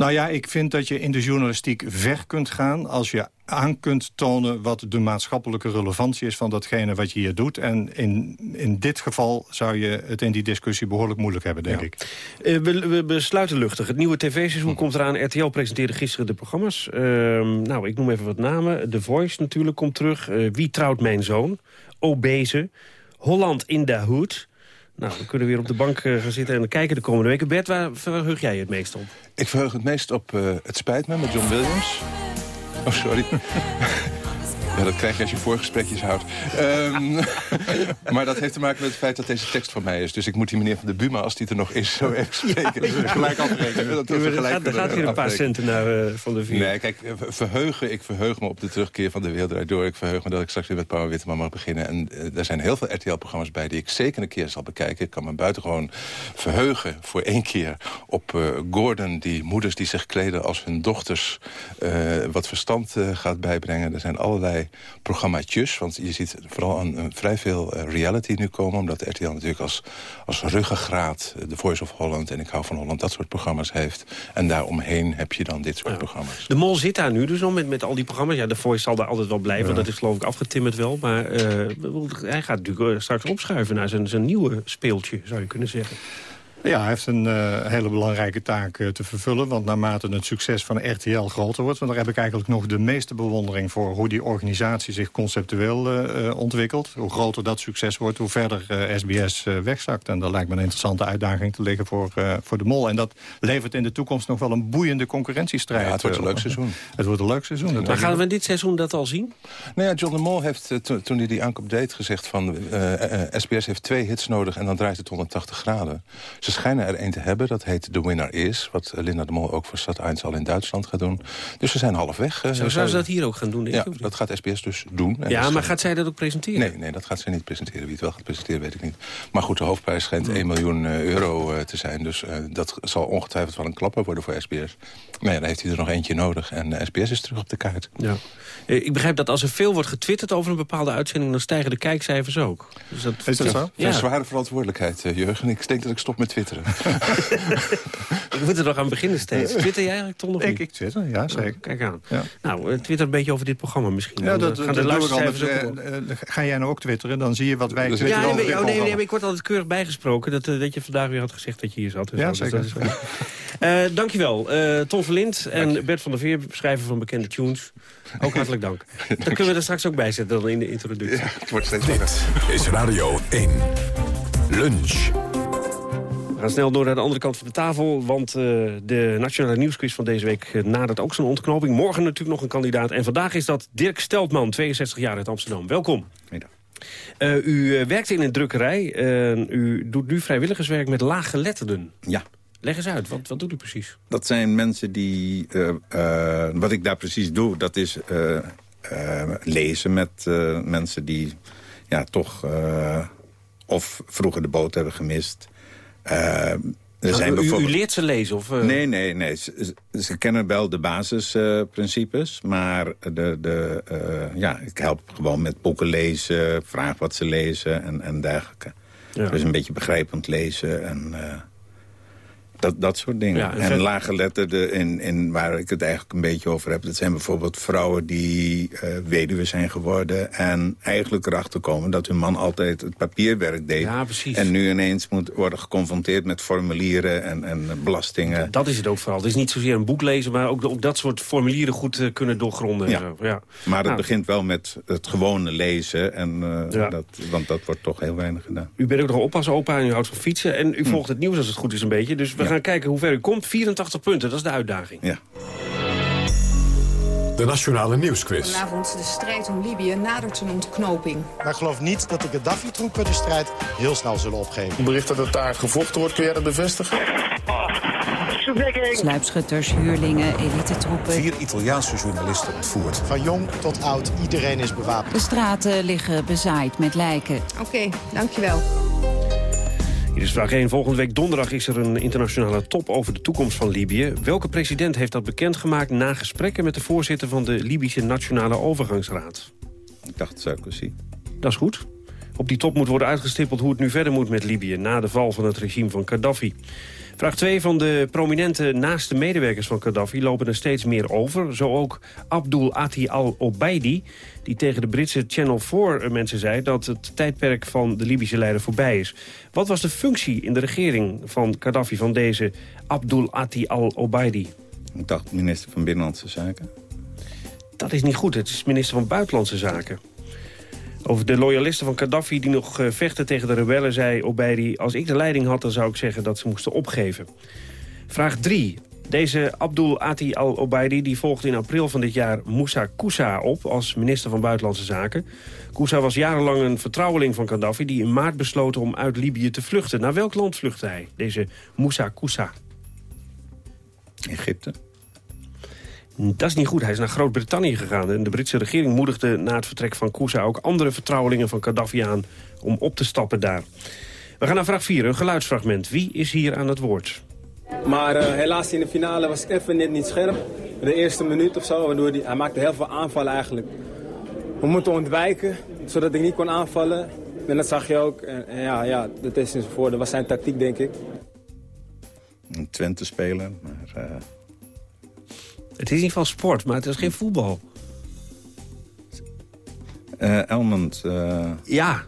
Speaker 23: Nou ja, ik vind dat je in de journalistiek ver kunt gaan... als je aan kunt tonen wat de maatschappelijke relevantie is... van datgene wat je hier doet. En in, in dit geval zou je het in die discussie behoorlijk moeilijk hebben, denk
Speaker 12: ja.
Speaker 23: ik.
Speaker 12: Uh, we, we, besluiten luchtig. Het nieuwe tv-seizoen komt eraan. RTL presenteerde gisteren de programma's. Uh, nou, ik noem even wat namen. The Voice natuurlijk komt terug. Uh, Wie trouwt mijn zoon? Obese. Holland in de Hood. Nou, we kunnen weer op de bank uh, gaan zitten en kijken de komende weken. Bert, waar verheug jij je het meest op?
Speaker 22: Ik verheug het meest op uh, Het Spijt Me met John Williams. Oh, sorry. Ja, dat krijg je als je voorgesprekjes houdt. Um, maar dat heeft te maken met het feit dat deze tekst van mij is. Dus ik moet die meneer van de Buma, als die er nog is, zo even spreken. Ja,
Speaker 23: gelijk afrekenen.
Speaker 12: Dat er gaat weer een paar centen naar uh, Van de Vier.
Speaker 22: Nee, kijk, verheugen. Ik verheug me op de terugkeer van de wereld door. Ik verheug me dat ik straks weer met Paul Witteman mag beginnen. En uh, er zijn heel veel RTL-programma's bij die ik zeker een keer zal bekijken. Ik kan me buitengewoon verheugen voor één keer op uh, Gordon. Die moeders die zich kleden als hun dochters wat verstand gaat bijbrengen. Er zijn allerlei programmaatjes. Want je ziet vooral een, een vrij veel uh, reality nu komen. Omdat RTL natuurlijk als, als ruggengraat de Voice of Holland... en Ik hou van Holland dat soort programma's heeft. En daaromheen heb je dan dit soort ja. programma's.
Speaker 12: De Mol zit daar nu dus nog met, met al die programma's. Ja, de Voice zal daar altijd wel blijven. Ja. Dat is geloof ik afgetimmerd wel. Maar uh, hij gaat natuurlijk straks opschuiven naar zijn, zijn nieuwe speeltje, zou je kunnen zeggen.
Speaker 23: Ja, hij heeft een uh, hele belangrijke taak uh, te vervullen. Want naarmate het succes van RTL groter wordt... want daar heb ik eigenlijk nog de meeste bewondering voor... hoe die organisatie zich conceptueel uh, ontwikkelt. Hoe groter dat succes wordt, hoe verder SBS wegzakt. En dat lijkt me een interessante uitdaging te liggen voor, voor de mol. En dat levert in de toekomst nog wel een boeiende concurrentiestrijd.
Speaker 22: Ja, het wordt een leuk seizoen.
Speaker 23: Het wordt een leuk seizoen.
Speaker 12: Maar gaan we dit seizoen dat al zien?
Speaker 22: Nou ja, John de Mol heeft to toen hij die aankoop deed gezegd van... SBS heeft twee hits nodig en dan draait het 180 graden. Ze schijnen er een te hebben. Dat heet The Winner Is. Wat Linda de Mol ook voor Stad 1 al in Duitsland gaat doen. Dus we zijn halfweg.
Speaker 12: Uh, zou, zou ze dat hier ook gaan doen?
Speaker 22: Ja, dat gaat SBS dus doen.
Speaker 12: En ja, maar gaat zij dat ook presenteren?
Speaker 22: Nee, nee, dat gaat ze niet presenteren. Wie het wel gaat presenteren, weet ik niet. Maar goed, de hoofdprijs schijnt 1 miljoen uh, euro uh, te zijn. Dus dat zal ongetwijfeld wel een klapper worden voor SBS. Maar ja, dan heeft hij er nog eentje nodig. En SBS is terug op de kaart.
Speaker 12: Ja. Ik begrijp dat als er veel wordt getwitterd over een bepaalde uitzending... dan stijgen de kijkcijfers ook.
Speaker 23: Dus dat, is dat zo?
Speaker 22: Ja. Een zware verantwoordelijkheid, Jurgen. Ik denk dat ik stop met twitteren.
Speaker 12: Ik moet er nog aan beginnen steeds. Twitter jij eigenlijk, Ton, of
Speaker 23: ik, ik twitter, ja, zeker. Oh,
Speaker 12: kijk aan. Ja. Nou, twitter een beetje over dit programma misschien.
Speaker 23: Ja, dat, gaan ook uh, Ga jij nou ook twitteren, dan zie je wat wij
Speaker 12: twitteren ja, nee, nee, oh, nee, nee, ik word altijd keurig bijgesproken... Dat, uh, dat je vandaag weer had gezegd dat je hier zat.
Speaker 23: Dus ja, zeker.
Speaker 12: Dus uh, dankjewel, uh, Ton Verlind en Bert van der Veer... schrijver van bekende tunes. Ook hartelijk dank. Dan kunnen we er straks ook bij zetten dan in de introductie. Ja,
Speaker 22: het wordt steeds
Speaker 1: Dit is Radio 1. Lunch.
Speaker 12: We gaan snel door naar de andere kant van de tafel. Want uh, de Nationale Nieuwsquiz van deze week uh, nadert ook zijn ontknoping. Morgen natuurlijk nog een kandidaat. En vandaag is dat Dirk Steltman, 62 jaar uit Amsterdam. Welkom.
Speaker 26: Middag.
Speaker 12: Uh, u werkt in een drukkerij. U doet nu vrijwilligerswerk met laaggeletterden.
Speaker 26: Ja.
Speaker 12: Leg eens uit, wat, wat doet u precies?
Speaker 26: Dat zijn mensen die... wat ik daar precies doe, dat is lezen met mensen die ja, toch of vroeger de boot hebben gemist...
Speaker 12: Er zijn u, bijvoorbeeld... u, leert ze lezen? Of, uh...
Speaker 26: Nee, nee, nee. Ze, ze, kennen wel de basisprincipes. Maar de, de, uh, ja, ik help gewoon met boeken lezen. Vraag wat ze lezen en, en dergelijke. Ja. Dus een beetje begrijpend lezen. En, dat, dat soort dingen. Ja, en, en lage in, in, waar ik het eigenlijk een beetje over heb... dat zijn bijvoorbeeld vrouwen die uh, weduwe zijn geworden... en eigenlijk erachter komen dat hun man altijd het papierwerk deed.
Speaker 12: Ja, precies.
Speaker 26: En nu ineens moet worden geconfronteerd met formulieren en, en belastingen.
Speaker 12: Dat is het ook vooral. Het is niet zozeer een boek lezen... maar ook, ook dat soort formulieren goed uh, kunnen doorgronden.
Speaker 26: Ja. ja. Maar het nou. begint wel met het gewone lezen. En, uh, ja. dat, want dat wordt toch heel weinig gedaan.
Speaker 12: U bent ook nog een oppasopa en u houdt van fietsen. En u hm. volgt het nieuws als het goed is een beetje. Dus we gaan kijken hoe ver u komt. 84 punten, dat is de uitdaging.
Speaker 26: Ja.
Speaker 1: De Nationale Nieuwsquiz.
Speaker 27: Vanavond de strijd om Libië nadert een ontknoping.
Speaker 28: Maar ik geloof niet dat de Gaddafi-troepen de strijd heel snel zullen opgeven.
Speaker 29: Bericht dat het daar gevochten wordt, kun jij dat bevestigen?
Speaker 30: Sluipschutters, huurlingen, elitetroepen.
Speaker 31: Vier Italiaanse journalisten ontvoerd.
Speaker 28: Van jong tot oud, iedereen is bewapend.
Speaker 30: De straten liggen bezaaid met lijken.
Speaker 27: Oké, okay, dankjewel.
Speaker 12: Is vraag 1. Volgende week donderdag is er een internationale top over de toekomst van Libië. Welke president heeft dat bekendgemaakt na gesprekken met de voorzitter van de Libische Nationale Overgangsraad?
Speaker 26: Ik dacht Sarkozy.
Speaker 12: Dat is goed. Op die top moet worden uitgestippeld hoe het nu verder moet met Libië... na de val van het regime van Gaddafi. Vraag 2 van de prominente naaste medewerkers van Gaddafi lopen er steeds meer over. Zo ook Abdul Ati al-Obeidi, die tegen de Britse Channel 4 eh, mensen zei... dat het tijdperk van de Libische leider voorbij is. Wat was de functie in de regering van Gaddafi van deze Abdul Ati al-Obeidi?
Speaker 26: Ik dacht minister van Binnenlandse Zaken.
Speaker 12: Dat is niet goed, het is minister van Buitenlandse Zaken. Over de loyalisten van Gaddafi die nog eh, vechten tegen de rebellen... zei Obeidi, als ik de leiding had, dan zou ik zeggen dat ze moesten opgeven. Vraag 3. Deze Abdul Ati al-Obeidi die volgde in april van dit jaar Moussa Koussa op... als minister van Buitenlandse Zaken. Koussa was jarenlang een vertrouweling van Gaddafi... die in maart besloot om uit Libië te vluchten. Naar welk land vluchtte hij, deze Moussa Koussa?
Speaker 26: Egypte.
Speaker 12: Dat is niet goed. Hij is naar Groot-Brittannië gegaan. En de Britse regering moedigde na het vertrek van Kousa ook andere vertrouwelingen van Gaddafi aan om op te stappen daar. We gaan naar vraag 4, een geluidsfragment. Wie is hier aan het woord?
Speaker 32: Maar uh, helaas in de finale was ik even net niet scherp. De eerste minuut of zo, waardoor hij, hij maakte heel veel aanvallen eigenlijk. We moeten ontwijken, zodat ik niet kon aanvallen. En dat zag je ook. En, en ja, ja, dat is in voor. Dat was zijn tactiek, denk ik.
Speaker 26: Een Twente spelen, maar... Uh...
Speaker 12: Het is in ieder geval sport, maar het is geen voetbal.
Speaker 26: Uh, Elmond. Uh...
Speaker 12: Ja.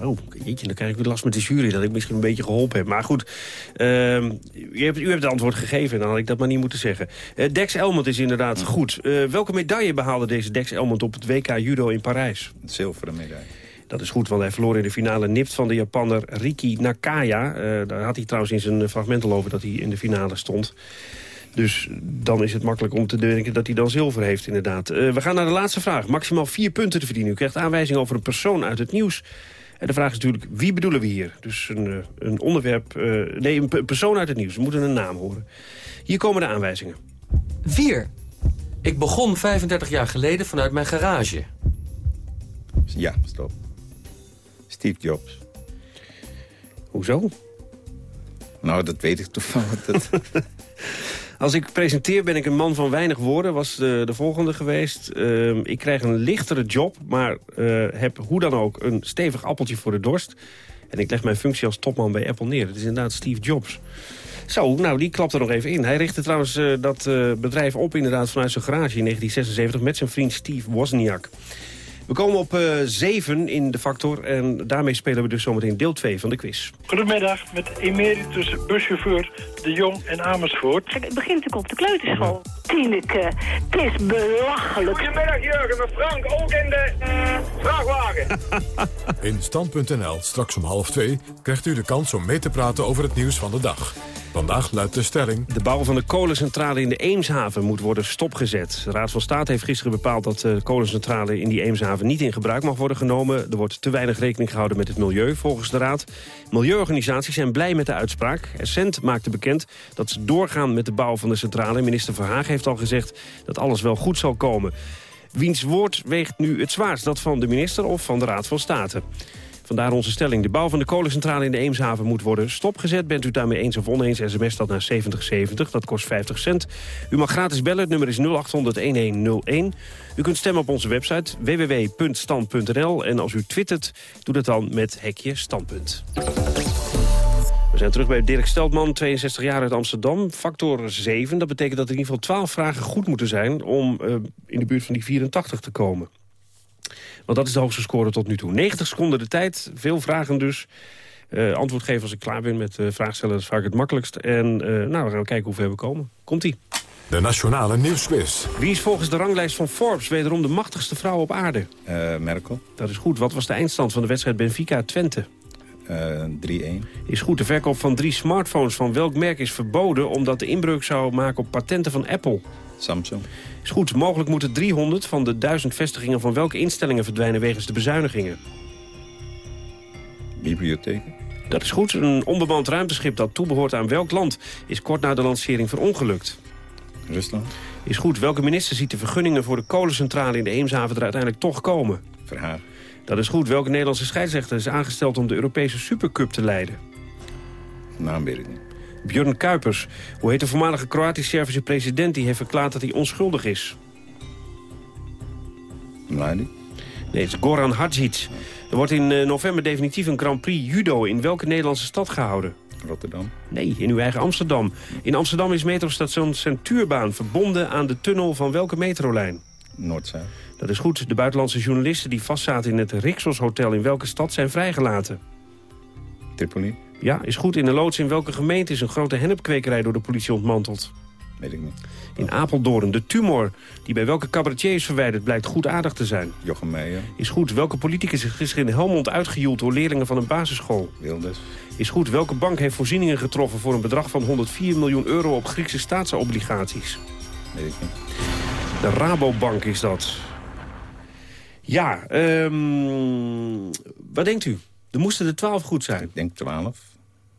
Speaker 12: Oh, jeetje, dan krijg ik weer last met de jury dat ik misschien een beetje geholpen heb. Maar goed, uh, u, hebt, u hebt het antwoord gegeven, dan had ik dat maar niet moeten zeggen. Uh, Dex Elmond is inderdaad goed. welke medaille behaalde deze Dex Elmond op het WK Judo in Parijs?
Speaker 26: Een zilveren medaille.
Speaker 12: Dat is goed, want hij verloor in de finale nipt van de Japanner Riki Nakaya. daar had hij trouwens in zijn fragment al over dat hij in de finale stond. Dus dan is het makkelijk om te denken dat hij dan zilver heeft, inderdaad. Uh, we gaan naar de laatste vraag. Maximaal vier punten te verdienen. U krijgt aanwijzing over een persoon uit het nieuws. En de vraag is natuurlijk, wie bedoelen we hier? Dus een, eh, een onderwerp, uh, nee, een persoon uit het nieuws. We moeten een naam horen. Hier komen de aanwijzingen.
Speaker 33: 4. Ik begon 35 jaar geleden vanuit mijn garage.
Speaker 26: Ja, stop. Steve Jobs.
Speaker 12: Hoezo?
Speaker 26: Nou, dat weet ik toevallig. Dat...
Speaker 12: Als ik presenteer ben ik een man van weinig woorden, was de, de volgende geweest. Uh, ik krijg een lichtere job, maar uh, heb hoe dan ook een stevig appeltje voor de dorst. En ik leg mijn functie als topman bij Apple neer. Het is inderdaad Steve Jobs. Zo, nou, die klapt er nog even in. Hij richtte trouwens uh, dat uh, bedrijf op inderdaad vanuit zijn garage in 1976... met zijn vriend Steve Wozniak. We komen op uh, eh, 7 in de factor en daarmee spelen we dus zometeen deel 2 van de quiz.
Speaker 34: Goedemiddag, met emeritus buschauffeur De Jong en Amersfoort.
Speaker 35: het begint natuurlijk op de kleuterschool. Tineke, het is belachelijk.
Speaker 36: Goedemiddag Jurgen, met Frank, ook in de uh, vrachtwagen.
Speaker 1: in Stand.nl, straks om half 2, krijgt u de kans om mee te praten over het nieuws van de dag. Vandaag luidt de stelling...
Speaker 12: De bouw van de kolencentrale in de Eemshaven moet worden stopgezet. De Raad van State heeft gisteren bepaald dat de kolencentrale in die Eemshaven niet in gebruik mag worden genomen. Er wordt te weinig rekening gehouden met het milieu, volgens de Raad. Milieuorganisaties zijn blij met de uitspraak. Essent maakte bekend dat ze doorgaan met de bouw van de centrale. Minister Verhaag heeft al gezegd dat alles wel goed zal komen. Wiens woord weegt nu het zwaarst? Dat van de minister of van de Raad van State? Vandaar onze stelling. De bouw van de kolencentrale in de Eemshaven moet worden stopgezet. Bent u daarmee eens of oneens, sms dat naar 7070. Dat kost 50 cent. U mag gratis bellen. Het nummer is 0800-1101. U kunt stemmen op onze website www.stand.nl. En als u twittert, doe dat dan met hekje standpunt. We zijn terug bij Dirk Steltman, 62 jaar uit Amsterdam. Factor 7, dat betekent dat er in ieder geval 12 vragen goed moeten zijn... om uh, in de buurt van die 84 te komen. Want dat is de hoogste score tot nu toe. 90 seconden de tijd, veel vragen dus. Uh, antwoord geven als ik klaar ben met uh, vragen stellen, dat is vaak het makkelijkst. En uh, nou, we gaan kijken hoe ver we komen. Komt-ie.
Speaker 1: De Nationale Nieuwsquiz.
Speaker 12: Wie is volgens de ranglijst van Forbes wederom de machtigste vrouw op aarde?
Speaker 26: Merkel.
Speaker 12: Dat is goed. Wat was de eindstand van de wedstrijd Benfica-Twente?
Speaker 26: 3-1.
Speaker 12: Is goed. De verkoop van drie smartphones van welk merk is verboden... omdat de inbreuk zou maken op patenten van Apple?
Speaker 26: Samsung.
Speaker 12: Is goed. Mogelijk moeten 300 van de 1000 vestigingen van welke instellingen verdwijnen wegens de bezuinigingen?
Speaker 26: Bibliotheken.
Speaker 12: Dat is goed. Een onbemand ruimteschip dat toebehoort aan welk land is kort na de lancering verongelukt?
Speaker 26: Rusland.
Speaker 12: Is goed. Welke minister ziet de vergunningen voor de kolencentrale in de Eemshaven er uiteindelijk toch komen?
Speaker 26: Verhaar.
Speaker 12: Dat is goed. Welke Nederlandse scheidsrechter is aangesteld om de Europese Supercup te leiden?
Speaker 26: Naam weet ik niet.
Speaker 12: Björn Kuipers. Hoe heet de voormalige Kroatisch-Servische president... die heeft verklaard dat hij onschuldig is?
Speaker 26: Mladic?
Speaker 12: Nee, het is Goran Hadžić. Er wordt in november definitief een Grand Prix judo... in welke Nederlandse stad gehouden?
Speaker 26: Rotterdam?
Speaker 12: Nee, in uw eigen Amsterdam. In Amsterdam is metrostation Centuurbaan verbonden aan de tunnel van welke metrolijn?
Speaker 26: Noord-Zuid.
Speaker 12: Dat is goed. De buitenlandse journalisten die vastzaten in het Rixos Hotel... in welke stad zijn vrijgelaten?
Speaker 26: Tripoli?
Speaker 12: Ja, is goed. In de loods in welke gemeente is een grote hennepkwekerij door de politie ontmanteld?
Speaker 26: Weet ik niet.
Speaker 12: In Apeldoorn. De tumor die bij welke cabaretier is verwijderd blijkt goedaardig te zijn.
Speaker 26: Jochem Meijer.
Speaker 12: Is goed. Welke politicus is gisteren in Helmond uitgejoeld door leerlingen van een basisschool?
Speaker 26: Wilders.
Speaker 12: Is goed. Welke bank heeft voorzieningen getroffen voor een bedrag van 104 miljoen euro op Griekse staatsobligaties?
Speaker 26: Weet ik niet.
Speaker 12: De Rabobank is dat. Ja, um, wat denkt u? Er moesten er 12 goed zijn.
Speaker 26: Ik denk 12,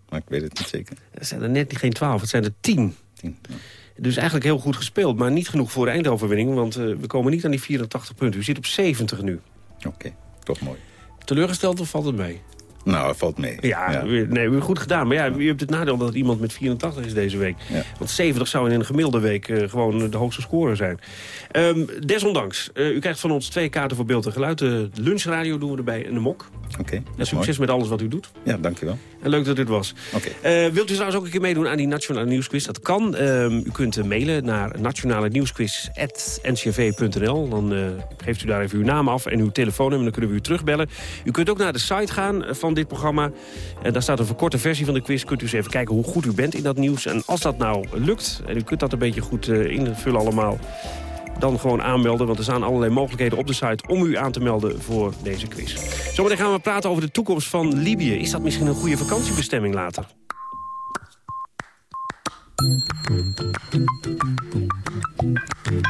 Speaker 26: maar ik weet het niet zeker.
Speaker 12: Er zijn er net geen 12, het zijn er 10.
Speaker 26: 10 ja.
Speaker 12: Dus eigenlijk heel goed gespeeld, maar niet genoeg voor de eindoverwinning... want uh, we komen niet aan die 84 punten. U zit op 70 nu.
Speaker 26: Oké, okay, toch mooi.
Speaker 12: Teleurgesteld of valt het mee?
Speaker 26: Nou, het valt mee.
Speaker 12: Ja, ja. nee, we hebben goed gedaan. Maar ja, u hebt het nadeel dat iemand met 84 is deze week.
Speaker 26: Ja.
Speaker 12: Want 70 zou in een gemiddelde week uh, gewoon de hoogste score zijn. Um, desondanks, uh, u krijgt van ons twee kaarten voor beeld en geluid. De lunchradio doen we erbij en de mok.
Speaker 26: Oké, okay,
Speaker 12: En succes
Speaker 26: mooi.
Speaker 12: met alles wat u doet.
Speaker 26: Ja, dankjewel.
Speaker 12: En leuk dat dit was.
Speaker 26: Oké. Okay.
Speaker 12: Uh, wilt u trouwens ook een keer meedoen aan die Nationale Nieuwsquiz? Dat kan. Um, u kunt mailen naar nationale nieuwsquiz.ncv.nl. Dan geeft u daar even uw naam af en uw telefoonnummer. Dan kunnen we u terugbellen. U kunt ook naar de site gaan van dit programma. En daar staat een verkorte versie van de quiz. Kunt u eens even kijken hoe goed u bent in dat nieuws. En als dat nou lukt, en u kunt dat een beetje goed uh, invullen allemaal... dan gewoon aanmelden, want er staan allerlei mogelijkheden op de site... om u aan te melden voor deze quiz. Zometeen gaan we praten over de toekomst van Libië. Is dat misschien een goede vakantiebestemming later?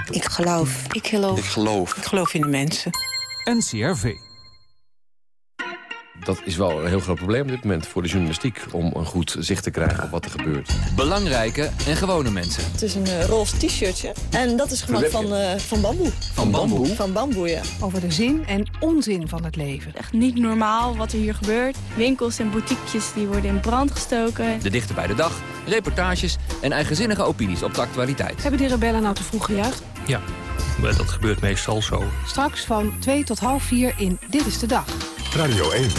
Speaker 37: Ik geloof. Ik geloof.
Speaker 38: Ik geloof.
Speaker 37: Ik geloof in de mensen.
Speaker 39: NCRV.
Speaker 40: Dat is wel een heel groot probleem op dit moment voor de journalistiek... om een goed zicht te krijgen op wat er gebeurt.
Speaker 39: Belangrijke en gewone mensen.
Speaker 41: Het is een uh, roze t-shirtje en dat is gemaakt van, uh, van bamboe.
Speaker 39: Van bamboe?
Speaker 41: Van bamboe, ja.
Speaker 42: Over de zin en onzin van het leven.
Speaker 43: Echt niet normaal wat er hier gebeurt. Winkels en boutiquejes die worden in brand gestoken.
Speaker 39: De dichter bij de dag, reportages en eigenzinnige opinies op de actualiteit.
Speaker 42: Hebben die rebellen nou te vroeg gejuicht?
Speaker 44: Ja, maar dat gebeurt meestal zo.
Speaker 42: Straks van 2 tot half 4 in Dit is de Dag.
Speaker 1: Radio 1.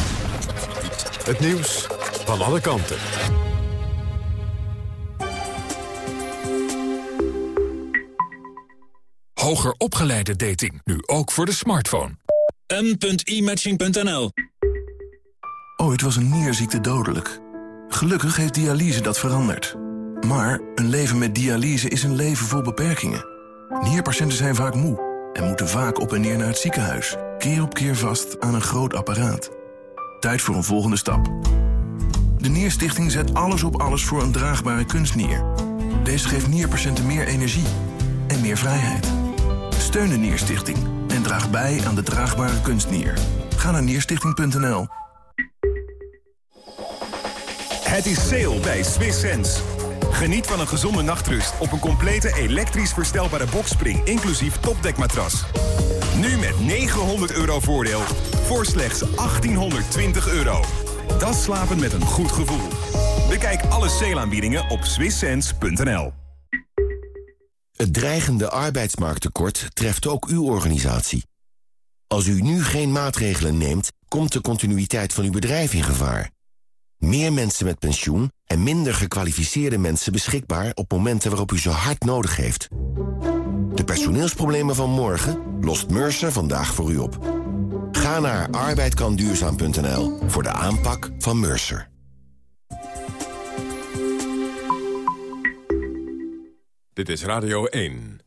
Speaker 1: Het nieuws van alle kanten.
Speaker 39: Hoger opgeleide dating, nu ook voor de smartphone.
Speaker 45: m.imatching.nl
Speaker 46: Ooit was een nierziekte dodelijk. Gelukkig heeft dialyse dat veranderd. Maar een leven met dialyse is een leven vol beperkingen. Nierpatiënten zijn vaak moe en moeten vaak op en neer naar het ziekenhuis. Keer op keer vast aan een groot apparaat. Tijd voor een volgende stap. De Nierstichting zet alles op alles voor een draagbare kunstnier. Deze geeft nierpatiënten meer energie en meer vrijheid. Steun de Nierstichting en draag bij aan de draagbare kunstnier. Ga naar nierstichting.nl.
Speaker 47: Het is sale bij Swiss Sense. Geniet van een gezonde nachtrust op een complete elektrisch verstelbare bokspring... inclusief topdekmatras. Nu met 900 euro voordeel voor slechts 1820 euro. Dat slapen met een goed gevoel. Bekijk alle sale-aanbiedingen op swisssense.nl.
Speaker 48: Het dreigende arbeidsmarkttekort treft ook uw organisatie. Als u nu geen maatregelen neemt, komt de continuïteit van uw bedrijf in gevaar. Meer mensen met pensioen en minder gekwalificeerde mensen beschikbaar op momenten waarop u ze hard nodig heeft. De personeelsproblemen van morgen lost Mercer vandaag voor u op. Ga naar arbeidkanduurzaam.nl voor de aanpak van Mercer.
Speaker 1: Dit is Radio 1.